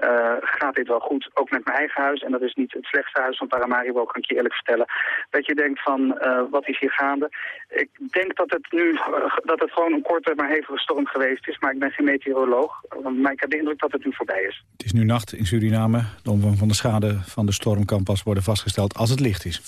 uh, gaat dit wel goed, ook met mijn eigen huis en dat is niet het slechtste huis van Paramaribo, kan ik je eerlijk vertellen. Dat je denkt van wat is hier gaande. Ik denk dat het nu dat het gewoon een korte maar hevige storm geweest is, maar ik ben geen meteoroloog. Maar ik heb de indruk dat het nu voorbij is. Het is nu nacht in Suriname. De omvang van de schade van de storm kan pas worden vastgesteld als het licht is.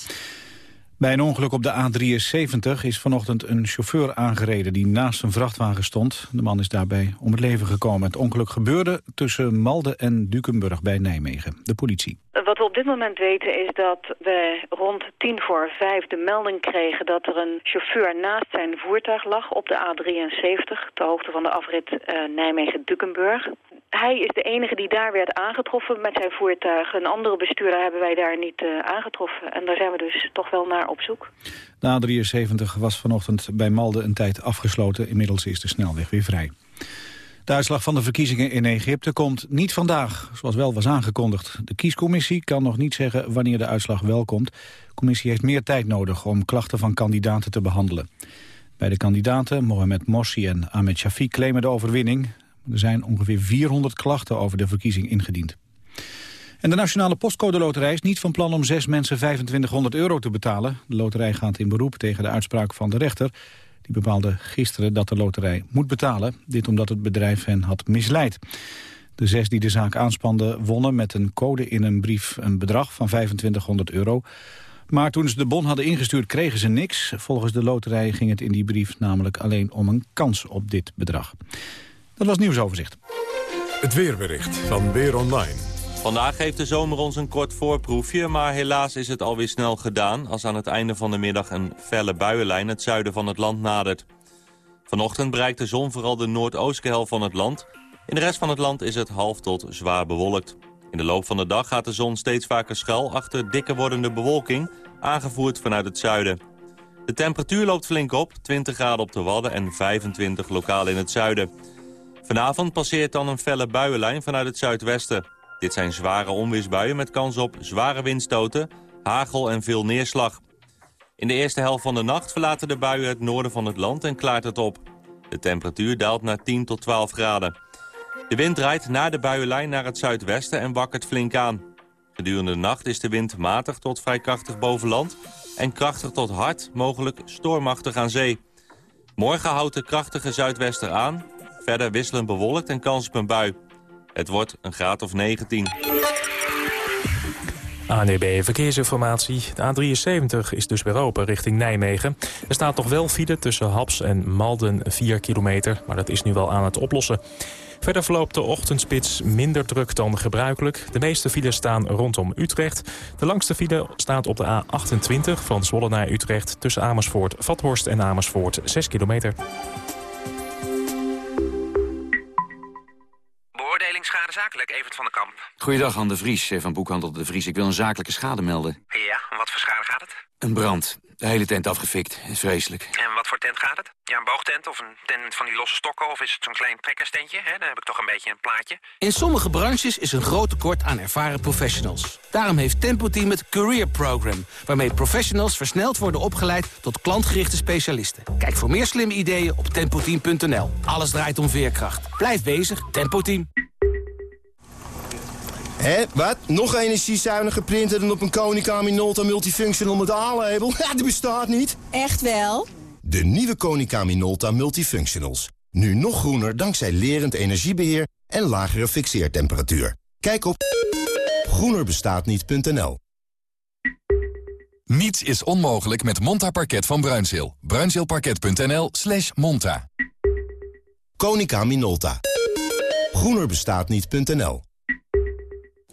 Bij een ongeluk op de A73 is vanochtend een chauffeur aangereden die naast een vrachtwagen stond. De man is daarbij om het leven gekomen. Het ongeluk gebeurde tussen Malden en Dukenburg bij Nijmegen. De politie. Wat we op dit moment weten is dat we rond tien voor vijf de melding kregen dat er een chauffeur naast zijn voertuig lag op de A73, ter hoogte van de afrit uh, Nijmegen-Dukenburg. Hij is de enige die daar werd aangetroffen met zijn voertuig. Een andere bestuurder hebben wij daar niet uh, aangetroffen. En daar zijn we dus toch wel naar op zoek. De A73 was vanochtend bij Malden een tijd afgesloten. Inmiddels is de snelweg weer vrij. De uitslag van de verkiezingen in Egypte komt niet vandaag, zoals wel was aangekondigd. De kiescommissie kan nog niet zeggen wanneer de uitslag wel komt. De commissie heeft meer tijd nodig om klachten van kandidaten te behandelen. Bij de kandidaten, Mohamed Morsi en Ahmed Shafiq, claimen de overwinning. Er zijn ongeveer 400 klachten over de verkiezing ingediend. En de Nationale Postcode Loterij is niet van plan om zes mensen 2500 euro te betalen. De loterij gaat in beroep tegen de uitspraak van de rechter. Die bepaalde gisteren dat de loterij moet betalen. Dit omdat het bedrijf hen had misleid. De zes die de zaak aanspanden wonnen met een code in een brief een bedrag van 2500 euro. Maar toen ze de bon hadden ingestuurd kregen ze niks. Volgens de loterij ging het in die brief namelijk alleen om een kans op dit bedrag. Dat was nieuwsoverzicht. Het weerbericht van Weer Online. Vandaag geeft de zomer ons een kort voorproefje, maar helaas is het alweer snel gedaan... als aan het einde van de middag een felle buienlijn het zuiden van het land nadert. Vanochtend bereikt de zon vooral de noordoostelijke helft van het land. In de rest van het land is het half tot zwaar bewolkt. In de loop van de dag gaat de zon steeds vaker schuil achter dikker wordende bewolking, aangevoerd vanuit het zuiden. De temperatuur loopt flink op, 20 graden op de Wadden en 25 lokaal in het zuiden. Vanavond passeert dan een felle buienlijn vanuit het zuidwesten. Dit zijn zware onweersbuien met kans op zware windstoten, hagel en veel neerslag. In de eerste helft van de nacht verlaten de buien het noorden van het land en klaart het op. De temperatuur daalt naar 10 tot 12 graden. De wind draait na de buienlijn naar het zuidwesten en wakkert flink aan. Gedurende de nacht is de wind matig tot vrij krachtig boven land... en krachtig tot hard, mogelijk stormachtig aan zee. Morgen houdt de krachtige zuidwester aan. Verder wisselend bewolkt en kans op een bui. Het wordt een graad of 19. ANEB Verkeersinformatie. De A73 is dus weer open richting Nijmegen. Er staat nog wel file tussen Haps en Malden 4 kilometer, maar dat is nu wel aan het oplossen. Verder verloopt de ochtendspits minder druk dan gebruikelijk. De meeste files staan rondom Utrecht. De langste file staat op de A28 van Zwolle naar Utrecht... tussen Amersfoort, Vathorst en Amersfoort 6 kilometer. Beoordeling schade zakelijk, Evert van den Kamp. Goeiedag, Han de Vries eh, van Boekhandel de Vries. Ik wil een zakelijke schade melden. Ja, om wat voor schade gaat het? Een brand. De hele tent afgefikt. Is vreselijk. En wat voor tent gaat het? Ja, een boogtent of een tent van die losse stokken... of is het zo'n klein trekkerstentje? Hè? Dan heb ik toch een beetje een plaatje. In sommige branches is een groot tekort aan ervaren professionals. Daarom heeft Tempo Team het Career Program... waarmee professionals versneld worden opgeleid tot klantgerichte specialisten. Kijk voor meer slimme ideeën op tempoteam.nl. Alles draait om veerkracht. Blijf bezig, Tempo Team. Hé, wat? Nog energiezuiniger printer dan op een Konica Minolta Multifunctional met A-label? Ja, die bestaat niet. Echt wel? De nieuwe Konica Minolta Multifunctionals. Nu nog groener dankzij lerend energiebeheer en lagere fixeertemperatuur. Kijk op groenerbestaatniet.nl Niets is onmogelijk met Monta Parket van Bruinzeel. Bruinzeelparket.nl slash monta. Konica Minolta. groenerbestaatniet.nl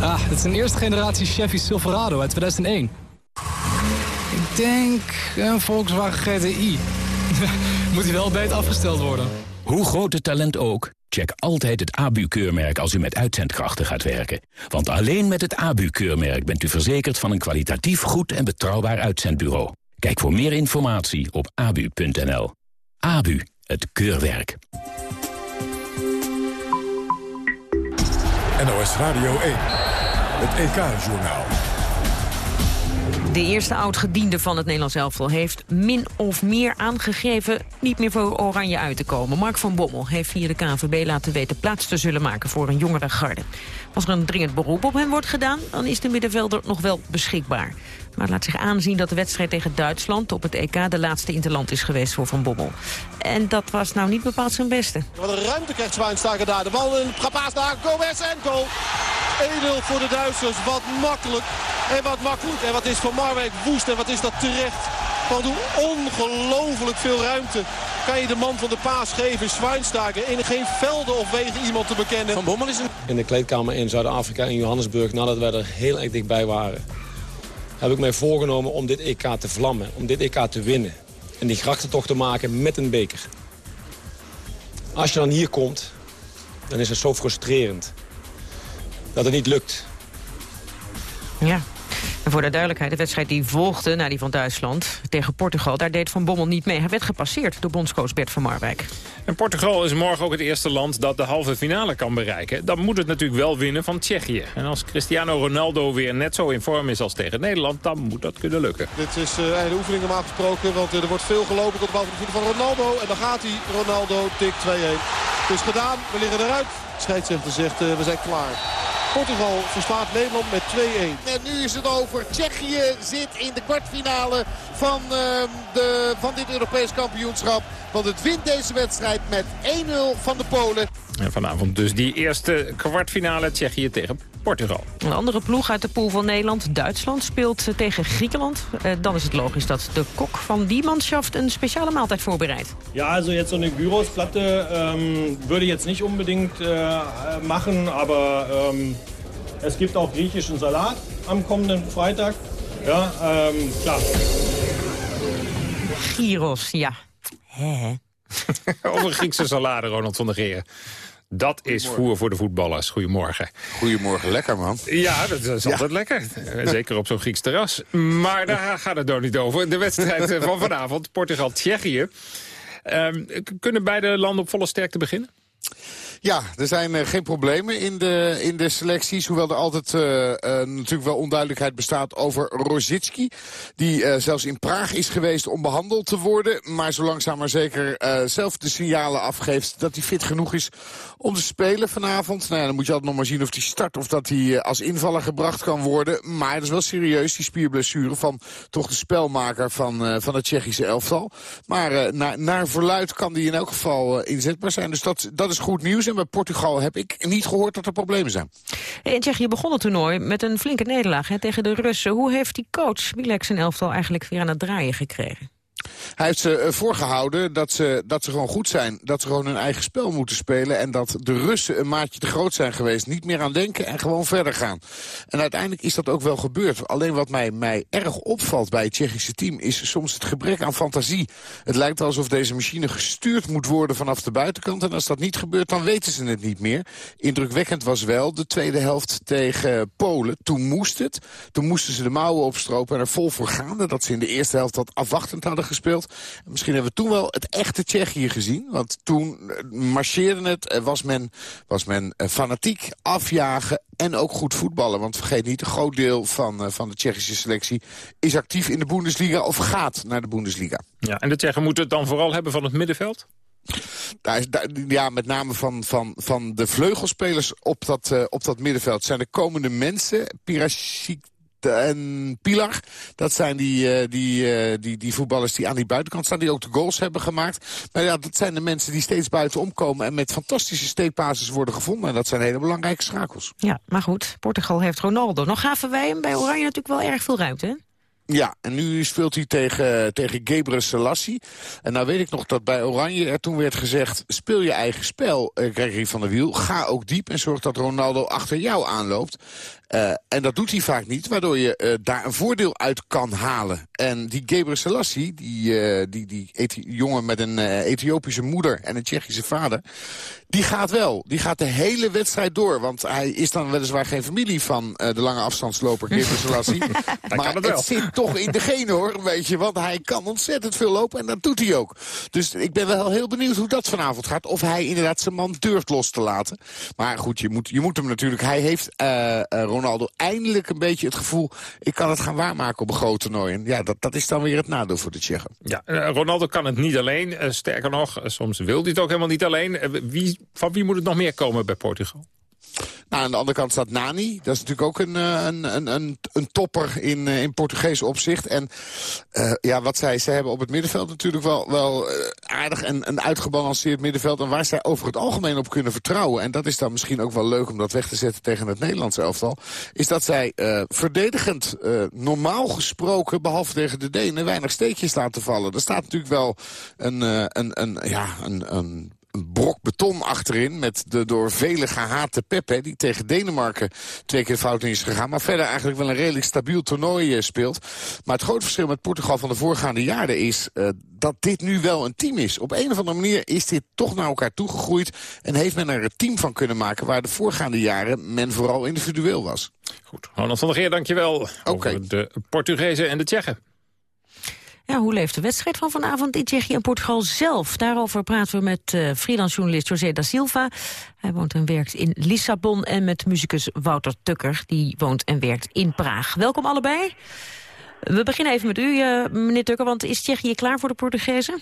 Ah, dit is een eerste generatie Chevy Silverado uit 2001. Ik denk een Volkswagen GTI. Moet hij wel beter afgesteld worden. Hoe groot het talent ook, check altijd het ABU-keurmerk als u met uitzendkrachten gaat werken. Want alleen met het ABU-keurmerk bent u verzekerd van een kwalitatief goed en betrouwbaar uitzendbureau. Kijk voor meer informatie op abu.nl. ABU, het keurwerk. NOS Radio 1. Het EK-journaal. De eerste oud-gediende van het Nederlands elftal heeft min of meer aangegeven niet meer voor Oranje uit te komen. Mark van Bommel heeft via de KNVB laten weten plaats te zullen maken voor een jongere garde. Als er een dringend beroep op hem wordt gedaan, dan is de middenvelder nog wel beschikbaar. Maar het laat zich aanzien dat de wedstrijd tegen Duitsland op het EK de laatste interland is geweest voor Van Bommel. En dat was nou niet bepaald zijn beste. Wat een ruimte krijgt Zwijnsteiger daar. De bal in Trapaas daar, Gomez en goal. 1-0 voor de Duitsers. Wat makkelijk. En wat makkelijk. En wat is Van Marwijk woest. En wat is dat terecht. Want hoe ongelooflijk veel ruimte kan je de man van de paas geven. Zwijnsteiger in geen velden of wegen iemand te bekennen. Van Bommel is een... In de kleedkamer in Zuid-Afrika in Johannesburg nadat wij er heel erg dichtbij waren heb ik mij voorgenomen om dit EK te vlammen. Om dit EK te winnen. En die grachtentocht te maken met een beker. Als je dan hier komt, dan is het zo frustrerend. Dat het niet lukt. Ja. En voor de duidelijkheid, de wedstrijd die volgde na die van Duitsland tegen Portugal... daar deed Van Bommel niet mee. Hij werd gepasseerd door bondscoach Bert van Marwijk. En Portugal is morgen ook het eerste land dat de halve finale kan bereiken. Dan moet het natuurlijk wel winnen van Tsjechië. En als Cristiano Ronaldo weer net zo in vorm is als tegen Nederland... dan moet dat kunnen lukken. Dit is uh, de oefening om afgesproken, want uh, er wordt veel gelopen tot de bal van de voeten van Ronaldo. En dan gaat hij, Ronaldo, tik 2-1. Het is gedaan, we liggen eruit. Scheidsrechter zegt, uh, we zijn klaar. Portugal verslaat Nederland met 2-1. En nu is het over. Tsjechië zit in de kwartfinale van, uh, de, van dit Europees kampioenschap. Want het wint deze wedstrijd met 1-0 van de Polen. En vanavond dus die eerste kwartfinale Tsjechië tegen Portugal. Een andere ploeg uit de pool van Nederland, Duitsland, speelt tegen Griekenland. Eh, dan is het logisch dat de kok van die manschaft een speciale maaltijd voorbereidt. Ja, also jetzt so eine Gyrosplatte ähm, würde jetzt nicht unbedingt äh, machen, aber ähm, es gibt auch griechischen Salat am kommenden Freitag. Ja, ähm, klar. Gyros, ja. Hè? Over Griekse salade, Ronald van der Geer. Dat is voer voor de voetballers. Goedemorgen. Goedemorgen, lekker man. Ja, dat is altijd lekker. Zeker op zo'n Grieks terras. Maar daar gaat het nog niet over. De wedstrijd van vanavond, Portugal-Tsjechië. Um, kunnen beide landen op volle sterkte beginnen? Ja, er zijn uh, geen problemen in de, in de selecties. Hoewel er altijd uh, uh, natuurlijk wel onduidelijkheid bestaat over Rosicki. Die zelfs in Praag is geweest om behandeld te worden. Maar zo langzaam maar zeker zelf de signalen afgeeft dat hij fit genoeg is om te spelen vanavond. Nou dan moet je altijd nog maar zien of hij start of dat hij als invaller gebracht kan worden. Maar dat is wel serieus, die spierblessure van toch de spelmaker van, van het Tsjechische elftal. Maar naar, naar verluid kan die in elk geval inzetbaar zijn. Dus dat, dat is goed nieuws. En bij Portugal heb ik niet gehoord dat er problemen zijn. In Tsjechië begon het toernooi met een flinke nederlaag hè, tegen de Russen. Hoe heeft die coach Wilek zijn elftal eigenlijk weer aan het draaien gekregen? Hij heeft ze eh, voorgehouden dat ze, dat ze gewoon goed zijn. Dat ze gewoon hun eigen spel moeten spelen. En dat de Russen een maatje te groot zijn geweest. Niet meer aan denken en gewoon verder gaan. En uiteindelijk is dat ook wel gebeurd. Alleen wat mij, mij erg opvalt bij het Tsjechische team... is soms het gebrek aan fantasie. Het lijkt alsof deze machine gestuurd moet worden vanaf de buitenkant. En als dat niet gebeurt, dan weten ze het niet meer. Indrukwekkend was wel de tweede helft tegen Polen. Toen moest het. Toen moesten ze de mouwen opstropen en er vol voor gaan. Dat ze in de eerste helft wat afwachtend hadden gespeeld. Misschien hebben we toen wel het echte Tsjechië gezien. Want toen eh, marcheerde het, eh, was men, was men eh, fanatiek, afjagen en ook goed voetballen. Want vergeet niet, een groot deel van, van de Tsjechische selectie... is actief in de Bundesliga of gaat naar de Bundesliga. Ja, en de Tsjechen moeten het dan vooral hebben van het middenveld? Daar is, daar, ja, met name van, van, van de vleugelspelers op dat, uh, op dat middenveld zijn de komende mensen. Pirasik en Pilar. Dat zijn die, uh, die, uh, die, die voetballers die aan die buitenkant staan. Die ook de goals hebben gemaakt. Maar ja, dat zijn de mensen die steeds buitenom komen. En met fantastische steekbasis worden gevonden. En dat zijn hele belangrijke schakels. Ja, maar goed. Portugal heeft Ronaldo. Nog gaven wij hem bij Oranje natuurlijk wel erg veel ruimte, hè? Ja, en nu speelt hij tegen, tegen Gebre Selassie. En nou weet ik nog dat bij Oranje er toen werd gezegd... speel je eigen spel, uh, Gregory van der Wiel. Ga ook diep en zorg dat Ronaldo achter jou aanloopt. Uh, en dat doet hij vaak niet, waardoor je uh, daar een voordeel uit kan halen. En die Gebre Selassie, die, uh, die, die jongen met een Ethiopische moeder en een Tsjechische vader... die gaat wel. Die gaat de hele wedstrijd door. Want hij is dan weliswaar geen familie van de lange afstandsloper Gebre Selassie. maar het, het zit toch in de genen hoor, weet je. Want hij kan ontzettend veel lopen en dat doet hij ook. Dus ik ben wel heel benieuwd hoe dat vanavond gaat. Of hij inderdaad zijn man durft los te laten. Maar goed, je moet, je moet hem natuurlijk... Hij heeft Ronaldo eindelijk een beetje het gevoel... ik kan het gaan waarmaken op een groot toernooi. En ja, dat, dat is dan weer het nadeel voor de Tsjechen. Ja, uh, Ronaldo kan het niet alleen. Uh, sterker nog, uh, soms wil hij het ook helemaal niet alleen. wie, van wie moet het nog meer komen bij Portugal? Nou, aan de andere kant staat Nani. Dat is natuurlijk ook een, een, een, een, een topper in, in Portugees opzicht. En uh, ja, wat zij, ze hebben op het middenveld natuurlijk wel, wel aardig en een uitgebalanceerd middenveld. En waar zij over het algemeen op kunnen vertrouwen. En dat is dan misschien ook wel leuk om dat weg te zetten tegen het Nederlandse elftal. Is dat zij verdedigend normaal gesproken, behalve tegen de Denen, weinig steekjes laten vallen. Er staat natuurlijk wel een, een, een, ja, een een brok beton achterin... met de door velen gehate Pepe, die tegen Denemarken twee keer fout is gegaan. Maar verder eigenlijk wel een redelijk stabiel toernooi speelt. Maar het grote verschil met Portugal van de voorgaande jaren is... dat dit nu wel een team is. Op een of andere manier is dit toch naar elkaar toegegroeid... en heeft men er een team van kunnen maken... waar de voorgaande jaren men vooral individueel was. Goed, Ronald van der Geer, dankjewel. Okay. Over de Portugezen en de Tsjechen. Hoe leeft de wedstrijd van vanavond in Tsjechië en Portugal zelf? Daarover praten we met uh, freelance journalist José da Silva. Hij woont en werkt in Lissabon. En met muzikus Wouter Tukker, die woont en werkt in Praag. Welkom allebei. We beginnen even met u, uh, meneer Tukker, want is Tsjechië klaar voor de Portugezen?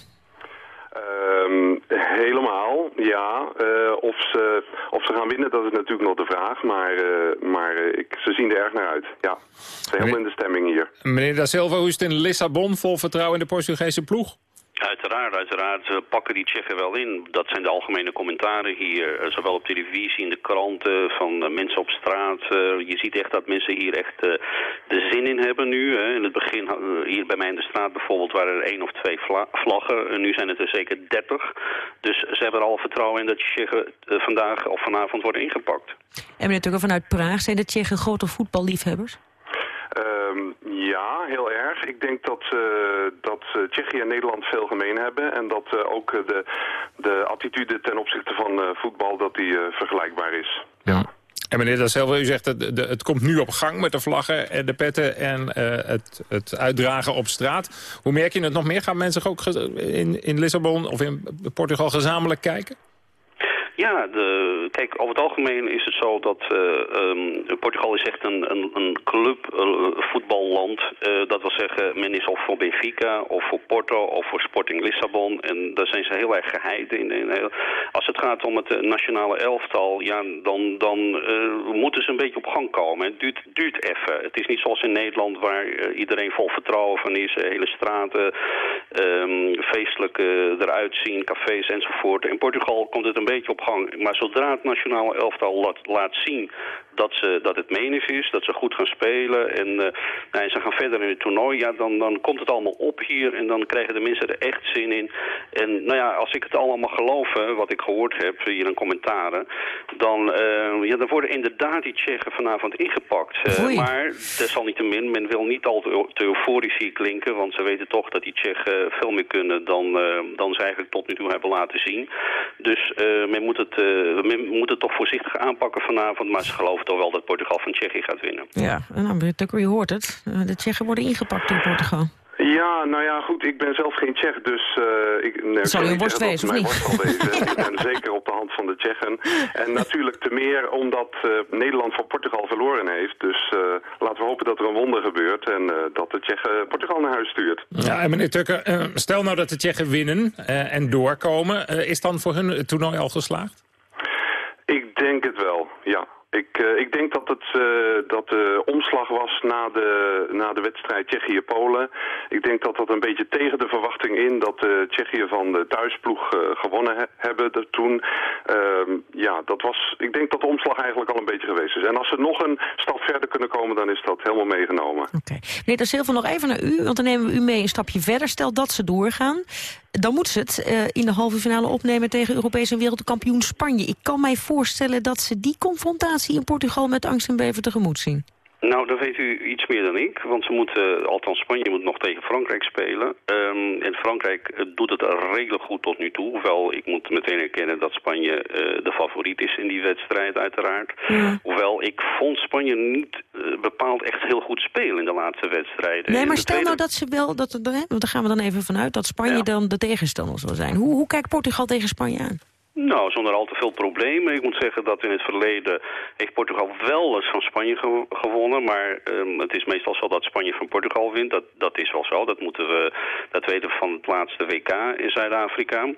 Um, helemaal, ja. Uh, of, ze, of ze gaan winnen, dat is natuurlijk nog de vraag. Maar, uh, maar uh, ik, ze zien er erg naar uit. Ja, ze helemaal in de stemming hier. Meneer Da Silva, hoe is het in Lissabon? Vol vertrouwen in de Portugese ploeg? Uiteraard, uiteraard. Pakken die Tsjechen wel in. Dat zijn de algemene commentaren hier. Eh, zowel op televisie, in de kranten, van uh, mensen op straat. Uh, je ziet echt dat mensen hier echt de zin in hebben nu. In het begin, hier bij mij in de straat bijvoorbeeld, waren er één of twee vlaggen. En nu zijn het er zeker dertig. Dus ze hebben er al vertrouwen in dat Tsjechen vandaag of vanavond worden ingepakt. En meneer Tukker, vanuit Praag, zijn de Tsjechen grote voetballiefhebbers? Um, ja, heel erg. Ik denk dat, uh, dat uh, Tsjechië en Nederland veel gemeen hebben. En dat uh, ook de, de attitude ten opzichte van voetbal dat die vergelijkbaar is. Ja. En meneer Dat zelf, u zegt de, het komt nu op gang met de vlaggen en de petten en het, het uitdragen op straat. Hoe merk je het nog meer? Gaan mensen ook in, in Lissabon of in Portugal gezamenlijk kijken? Ja, de, kijk, over het algemeen is het zo dat uh, um, Portugal is echt een, een, een club voetballand. Uh, dat wil zeggen, men is of voor Benfica of voor Porto of voor Sporting Lissabon. En daar zijn ze heel erg geheid in. in als het gaat om het nationale elftal, ja, dan, dan moeten ze een beetje op gang komen. Het duurt, duurt even. Het is niet zoals in Nederland waar iedereen vol vertrouwen van is. hele straten um, feestelijk eruit zien, cafés enzovoort. In Portugal komt het een beetje op maar zodra het nationale elftal laat, laat zien dat, ze, dat het menens is, dat ze goed gaan spelen en, uh, nou, ze gaan verder in het toernooi, ja, dan, dan komt het allemaal op hier en dan krijgen de mensen er echt zin in. En nou ja, als ik het allemaal mag geloven, wat ik gehoord heb hier in commentaren, dan, uh, ja, dan worden inderdaad die Tsjechen vanavond ingepakt. Uh, maar desalniettemin, men wil niet al te, te euforisch hier klinken, want ze weten toch dat die Tsjechen veel meer kunnen dan, dan ze eigenlijk tot nu toe hebben laten zien. Dus men moet het, men moet het toch voorzichtig aanpakken vanavond. Maar ze geloven toch wel dat Portugal van Tsjechië gaat winnen. Ja, nou, je hoort het. Eh, de Tsjechen worden ingepakt door Portugal. Ja, nou ja, goed, ik ben zelf geen Tsjech, dus uh, ik... Nee, Zou je worst wezen, of niet? ik ben zeker op de hand van de Tsjechen. En natuurlijk te meer omdat uh, Nederland van Portugal verloren heeft. Dus uh, laten we hopen dat er een wonder gebeurt en dat de Tsjechen Portugal naar huis stuurt. Ja, en meneer Tukker, stel nou dat de Tsjechen winnen en doorkomen. is dan voor hun het toernooi al geslaagd? Ik denk het wel, ja. Ik, uh, ik denk dat het uh, dat de omslag was na de, na de wedstrijd Tsjechië-Polen. Ik denk dat dat een beetje tegen de verwachting in dat de Tsjechië van de thuisploeg gewonnen he hebben de, toen. Ehm, ja, dat was, ik denk dat de omslag eigenlijk al een beetje geweest is. En als ze nog een stap verder kunnen komen, dan is dat helemaal meegenomen. Oké. Okay. Meneer Da Silva, nog even naar u, want dan nemen we u mee een stapje verder. Stel dat ze doorgaan dan moet ze het uh, in de halve finale opnemen tegen Europees en wereldkampioen Spanje. Ik kan mij voorstellen dat ze die confrontatie in Portugal met angst en beven tegemoet zien. Nou, dan weet u iets meer dan ik. Want ze moeten, althans Spanje moet nog tegen Frankrijk spelen. Um, en Frankrijk uh, doet het redelijk goed tot nu toe. Hoewel, ik moet meteen erkennen dat Spanje uh, de favoriet is in die wedstrijd uiteraard. Ja. Hoewel, ik vond Spanje niet uh, bepaald echt heel goed spelen in de laatste wedstrijden. Nee, maar stel tweede... nou dat ze wel, dat, want daar gaan we dan even vanuit, dat Spanje ja. dan de tegenstander zal zijn. Hoe, hoe kijkt Portugal tegen Spanje aan? Nou, zonder al te veel problemen. Ik moet zeggen dat in het verleden heeft Portugal wel eens van Spanje ge gewonnen. Maar um, het is meestal zo dat Spanje van Portugal wint. Dat, dat is wel zo. Dat, moeten we, dat weten we van het laatste WK in Zuid-Afrika.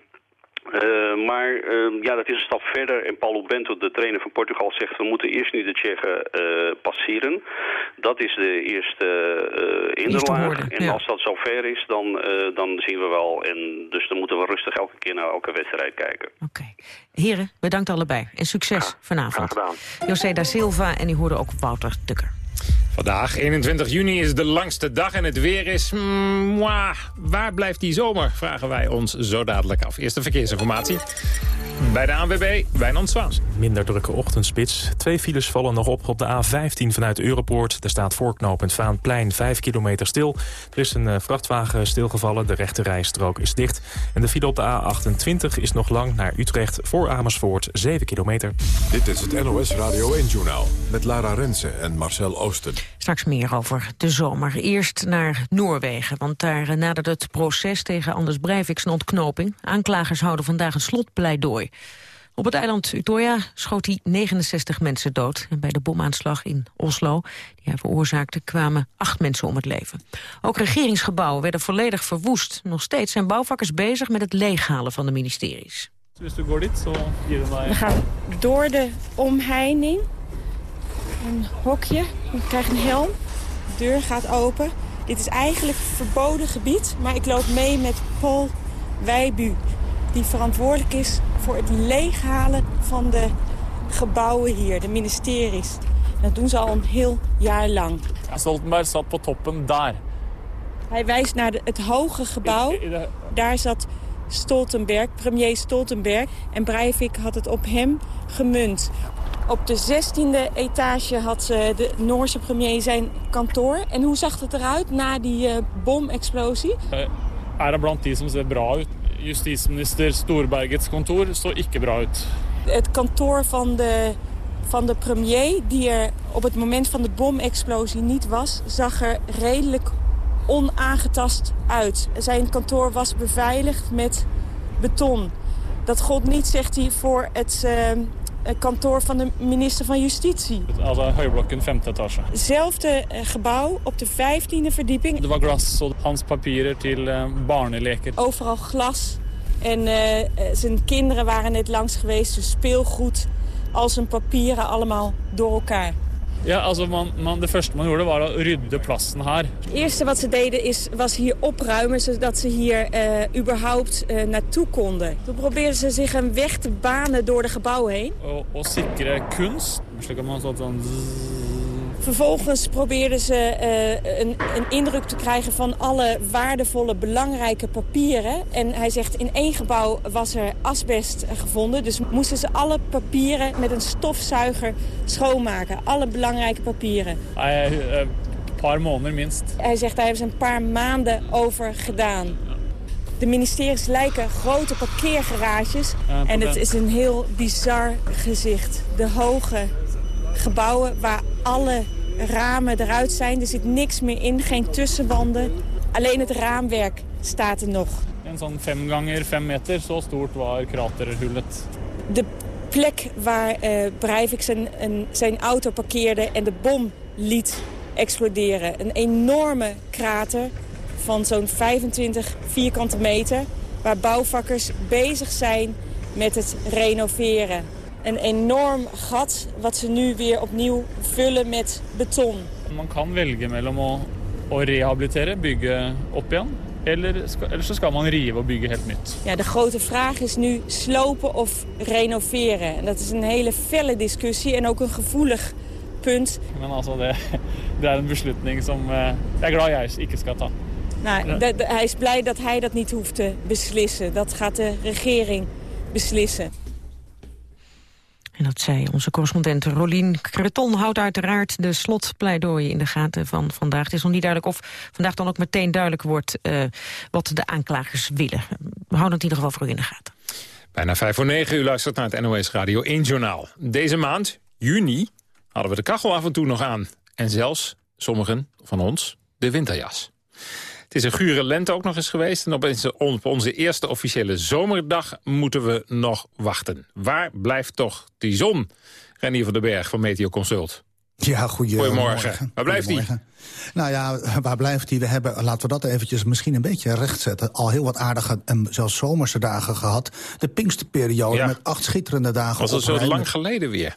Uh, maar uh, ja, dat is een stap verder. En Paulo Bento, de trainer van Portugal, zegt... we moeten eerst nu de Tsjechen uh, passeren. Dat is de eerste inderlaag. En ja. als dat zover is, dan, dan zien we wel. En dus dan moeten we rustig elke keer naar elke wedstrijd kijken. Oké. Okay. Heren, bedankt allebei. En succes ja, vanavond. José da Silva en u hoorde ook Wouter Tukker. Vandaag, 21 juni, is de langste dag en het weer is... Mwah, waar blijft die zomer, vragen wij ons zo dadelijk af. Eerste verkeersinformatie. Bij de ANWB, Wijnand Zwaans. Minder drukke ochtendspits. Twee files vallen nog op op de A15 vanuit Europoort. Er staat voorknopend Vaanplein 5 kilometer stil. Er is een eh, vrachtwagen stilgevallen, de rechte rijstrook is dicht. En de file op de A28 is nog lang naar Utrecht voor Amersfoort 7 kilometer. Dit is het NOS Radio 1-journaal met Lara Rensen en Marcel Oosten. Straks meer over de zomer. Eerst naar Noorwegen, want daar nadert het proces tegen Anders Breivik zijn ontknoping. Aanklagers houden vandaag een slotpleidooi. Op het eiland Utøya schoot hij 69 mensen dood. En bij de bomaanslag in Oslo, die hij veroorzaakte, kwamen acht mensen om het leven. Ook regeringsgebouwen werden volledig verwoest. Nog steeds zijn bouwvakkers bezig met het leeghalen van de ministeries. We gaan door de omheining. Een hokje, je krijgt een helm. De deur gaat open. Dit is eigenlijk verboden gebied, maar ik loop mee met Paul Wijbu die verantwoordelijk is voor het leeghalen van de gebouwen hier, de ministeries. dat doen ze al een heel jaar lang. Stoltenberg zat op toppen daar. Hij wijst naar het hoge gebouw. Daar zat Stoltenberg, premier Stoltenberg. En Breivik had het op hem gemunt. Op de 16e etage had de Noorse premier zijn kantoor. En hoe zag het eruit na die uh, bomexplosie? Uh, er blant die som ser bra justisminister Storbergets kantoor står ikke bra uit. Het kantoor van de, van de premier, die er op het moment van de bomexplosie niet was... zag er redelijk onaangetast uit. Zijn kantoor was beveiligd met beton. Dat gold niet, zegt hij, voor het uh, kantoor van de minister van Justitie. Also Høyblokken, femte etage. Hetzelfde eh, gebouw op de vijftiende verdieping. Er was glas hans papieren til uh, barneleker. Overal glas. En uh, zijn kinderen waren net langs geweest, dus speelgoed als zijn papieren allemaal door elkaar. Ja, also man, man, eerste man gjorde was å rydde plassen her. Het eerste wat ze deden is, was hier opruimen, zodat ze hier uh, überhaupt uh, naartoe konden. Toen probeerden ze zich een weg te banen door de gebouwen heen. Og, og sikre kunst, slik man zat dan... Vervolgens probeerden ze uh, een, een, indruk te krijgen van alle waardevolle, belangrijke papieren. En hij zegt, in één gebouw was er asbest gevonden. Dus moesten ze alle papieren met een stofzuiger schoonmaken. Alle belangrijke papieren. Een paar maanden minst. Hij zegt, daar hebben ze een paar maanden over gedaan. De ministeries lijken grote parkeergarages. en het is een heel bizar gezicht. De hoge gebouwen waar alle ramen eruit zijn. Er zit niks meer in, geen tussenwanden. Alleen het raamwerk staat er nog. Een zo'n 5 ganger 5 meter, zo stort was kraterhullet. De plek waar uh, Breivik zijn, een, zijn auto parkeerde en de bom liet exploderen. Een enorme krater van zo'n 25 vierkante meter... waar bouwvakkers bezig zijn met het renoveren een enorm gat wat ze nu weer opnieuw vullen met beton. Man kan velgen mellom å, å rehabiliteren, bygge opp igjen. Eller, eller så skal man rive og bygge helt nytt. Ja, de grote vraag is nu slopen of renoveren. En dat is een hele felle discussie en ook een gevoelig punt. Men altså, det, det er en beslutning som jeg er glad jeg ikke skal ta. Nou, hij is blij dat hij dat niet hoeft te beslissen. Dat gaat de regering beslissen. En dat zei onze correspondent Rolien Creton houdt uiteraard de slotpleidooien in de gaten van vandaag. Het is nog niet duidelijk of vandaag dan ook meteen duidelijk wordt uh, wat de aanklagers willen. We houden het in ieder geval voor u in de gaten. Bijna vijf voor negen, u luistert naar het NOS Radio 1 Journaal. Deze maand, juni, hadden we de kachel af en toe nog aan. En zelfs, sommigen van ons, de winterjas. Het is een gure lente ook nog eens geweest. En op onze eerste officiële zomerdag moeten we nog wachten. Waar blijft toch die zon? Renier van den Berg van Meteo Consult. Ja, goedemorgen. Waar blijft die? Nou ja, waar blijft hij? We hebben, laten we dat eventjes misschien een beetje rechtzetten... al heel wat aardige en zelfs zomerse dagen gehad. De Pinksterperiode met acht schitterende dagen. Was dat zo lang geleden weer?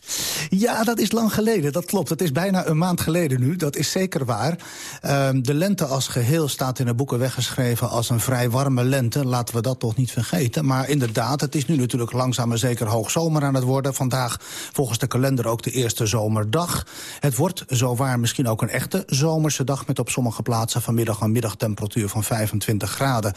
Ja, dat is lang geleden, dat klopt. Het is bijna een maand geleden nu, dat is zeker waar. Um, de lente als geheel staat in de boeken weggeschreven... als een vrij warme lente, laten we dat toch niet vergeten. Maar inderdaad, het is nu natuurlijk langzaam maar zeker hoogzomer aan het worden. Vandaag volgens de kalender ook de eerste zomerdag. Het wordt zowaar misschien ook een echte zomer zomerse dag met op sommige plaatsen vanmiddag een middagtemperatuur van 25 graden.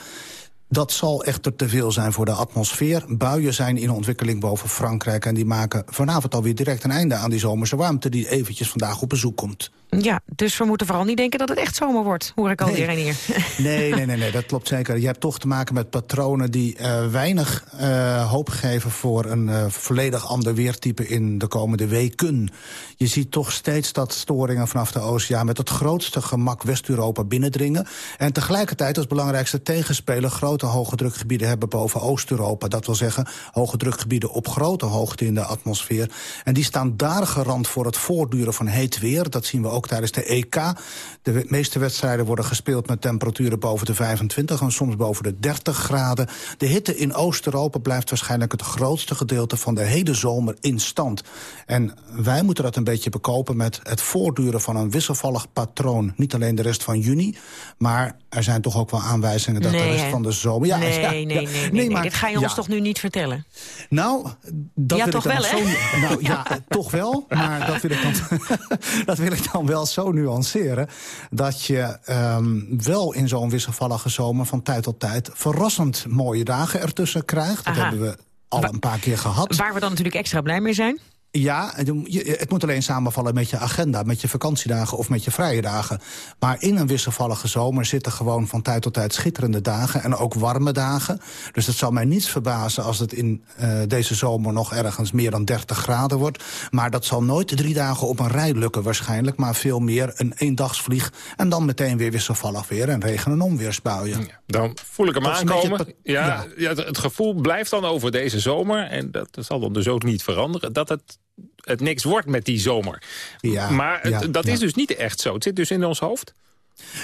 Dat zal echter te veel zijn voor de atmosfeer. Buien zijn in ontwikkeling boven Frankrijk... en die maken vanavond alweer direct een einde aan die zomerse warmte... die eventjes vandaag op bezoek komt. Ja, dus we moeten vooral niet denken dat het echt zomer wordt, hoor ik alweer nee. hier. Nee, nee, nee, nee, dat klopt zeker. Je hebt toch te maken met patronen die uh, weinig uh, hoop geven... voor een uh, volledig ander weertype in de komende weken. Je ziet toch steeds dat storingen vanaf de oceaan... met het grootste gemak West-Europa binnendringen. En tegelijkertijd als belangrijkste tegenspeler... grote hoge drukgebieden hebben boven Oost-Europa. Dat wil zeggen, hoge drukgebieden op grote hoogte in de atmosfeer. En die staan daar garant voor het voortduren van heet weer. Dat zien we ook tijdens de EK. De meeste wedstrijden worden gespeeld met temperaturen boven de 25... en soms boven de 30 graden. De hitte in Oost-Europa blijft waarschijnlijk het grootste gedeelte... van de hele zomer in stand. En wij moeten dat een beetje bekopen met het voortduren van een wisselvallig patroon. Niet alleen de rest van juni, maar er zijn toch ook wel aanwijzingen... dat nee, de rest van de zomer... Ja, nee, ja, nee, nee, nee, nee, maar, Dit ga je ons toch nu niet vertellen? Nou, dat ja, wil toch ik dan wel, zo, Nou ja, toch wel, maar dat wil ik dan, dat wil ik dan wel zo nuanceren... dat je um, wel in zo'n wisselvallige zomer van tijd tot tijd... verrassend mooie dagen ertussen krijgt. Dat Aha. hebben we al een paar keer gehad. Waar we dan natuurlijk extra blij mee zijn? Ja, het moet alleen samenvallen met je agenda, met je vakantiedagen of met je vrije dagen. Maar in een wisselvallige zomer zitten gewoon van tijd tot tijd schitterende dagen en ook warme dagen. Dus het zal mij niets verbazen als het in uh, deze zomer nog ergens meer dan 30 graden wordt. Maar dat zal nooit drie dagen op een rij lukken waarschijnlijk, maar veel meer een eendagsvlieg en dan meteen weer wisselvallig weer en regen- en onweersbuien. Ja, dan voel ik hem aankomen. Ja, ja. ja. het- het gevoel blijft dan over deze zomer en dat zal dan dus ook niet veranderen, dat het het niks wordt met die zomer. Ja, maar het- ja, dat ja. is dus niet echt zo. Het zit dus in ons hoofd.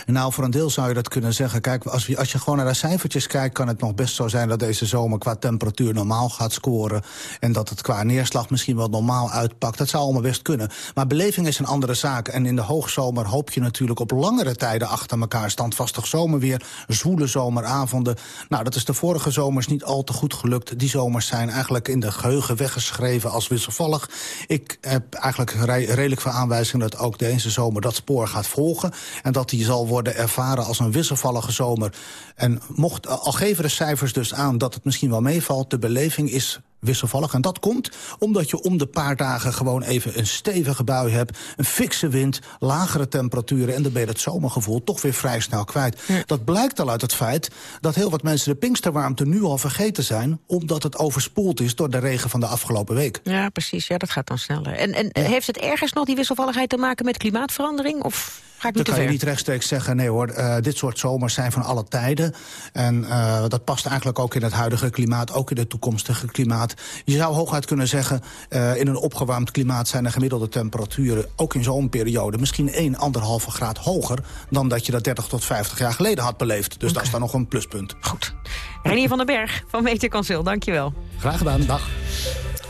Nou, voor een deel zou je dat kunnen zeggen. Kijk, als je, als je gewoon naar de cijfertjes kijkt... kan het nog best zo zijn dat deze zomer qua temperatuur normaal gaat scoren... en dat het qua neerslag misschien wel normaal uitpakt. Dat zou allemaal best kunnen. Maar beleving is een andere zaak. En in de hoogzomer hoop je natuurlijk op langere tijden achter elkaar... standvastig zomerweer, zwoele zomeravonden. Nou, dat is de vorige zomers niet al te goed gelukt. Die zomers zijn eigenlijk in de geheugen weggeschreven als wisselvallig. Ik heb eigenlijk re- redelijk veel aanwijzingen... dat ook deze zomer dat spoor gaat volgen... en dat die zal worden ervaren als een wisselvallige zomer. En mocht, al geven de cijfers dus aan dat het misschien wel meevalt... de beleving is wisselvallig. En dat komt omdat je om de paar dagen gewoon even een stevige bui hebt... een fikse wind, lagere temperaturen... en dan ben je het zomergevoel toch weer vrij snel kwijt. Dat blijkt al uit het feit dat heel wat mensen de Pinksterwarmte nu al vergeten zijn... omdat het overspoeld is door de regen van de afgelopen week. Ja, precies. Ja, dat gaat dan sneller. En, en heeft het ergens nog die wisselvalligheid te maken met klimaatverandering? Of ga ik niet kan je niet rechtstreeks zeggen. Nee hoor, eh, dit soort zomers zijn van alle tijden. En eh, dat past eigenlijk ook in het huidige klimaat, ook in het toekomstige klimaat. Je zou hooguit kunnen zeggen, eh, in een opgewarmd klimaat zijn de gemiddelde temperaturen, ook in zo'n periode, misschien 1, 1,5 graad hoger dan dat je dat 30 tot 50 jaar geleden had beleefd. Dus dat is dan nog een pluspunt. Goed. Renier van den Berg van Meteorconsult, dankjewel. Graag gedaan, dag.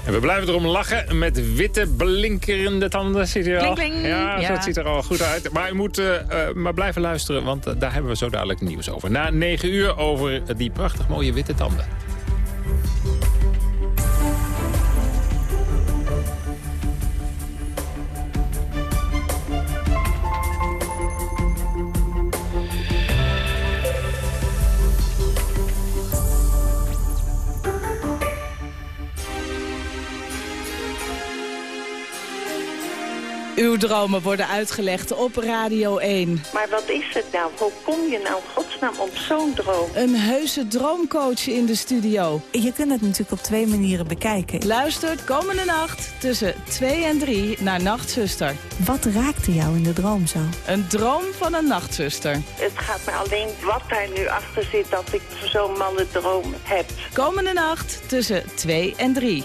En we blijven erom lachen met witte blinkerende tanden. Ziet u al? Ja, Ja. dat ziet er al goed uit. Maar u moet eh, eh, maar blijven luisteren, want eh, daar hebben we zo dadelijk nieuws over. Na negen uur over die prachtig mooie witte tanden. Uw dromen worden uitgelegd op Radio 1. Maar wat is het nou? Hoe kom je nou godsnaam op zo'n droom? Een heuse droomcoach in de studio. Je kunt het natuurlijk op twee manieren bekijken. Luistert komende nacht tussen 2 en 3 naar Nachtzuster. Wat raakte jou in de droom zo? Een droom van een nachtzuster. Het gaat me alleen wat daar nu achter zit dat ik zo'n malle droom heb. Komende nacht tussen 2 en 3.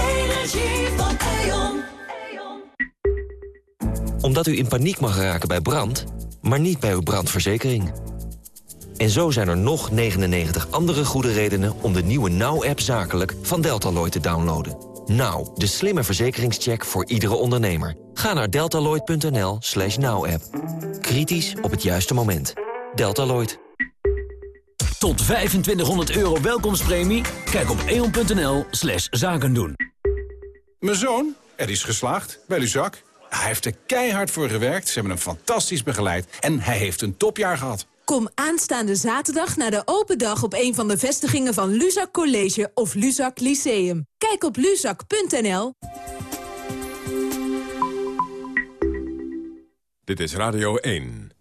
Omdat u in paniek mag raken bij brand, maar niet bij uw brandverzekering. En zo zijn er nog 99 andere goede redenen om de nieuwe Now-app zakelijk van Deltaloid te downloaden. Now, de slimme verzekeringscheck voor iedere ondernemer. Ga naar deltaloid.nl slash now-app. Kritisch op het juiste moment. Deltaloid. Tot 2500 euro welkomstpremie? Kijk op eon.nl slash zaken doen. Mijn zoon, er is geslaagd bij Luzak. Hij heeft er keihard voor gewerkt, ze hebben hem fantastisch begeleid... en hij heeft een topjaar gehad. Kom aanstaande zaterdag naar de open dag op een van de vestigingen van Luzak College of Luzak Lyceum. Kijk op luzak.nl. Dit is Radio 1.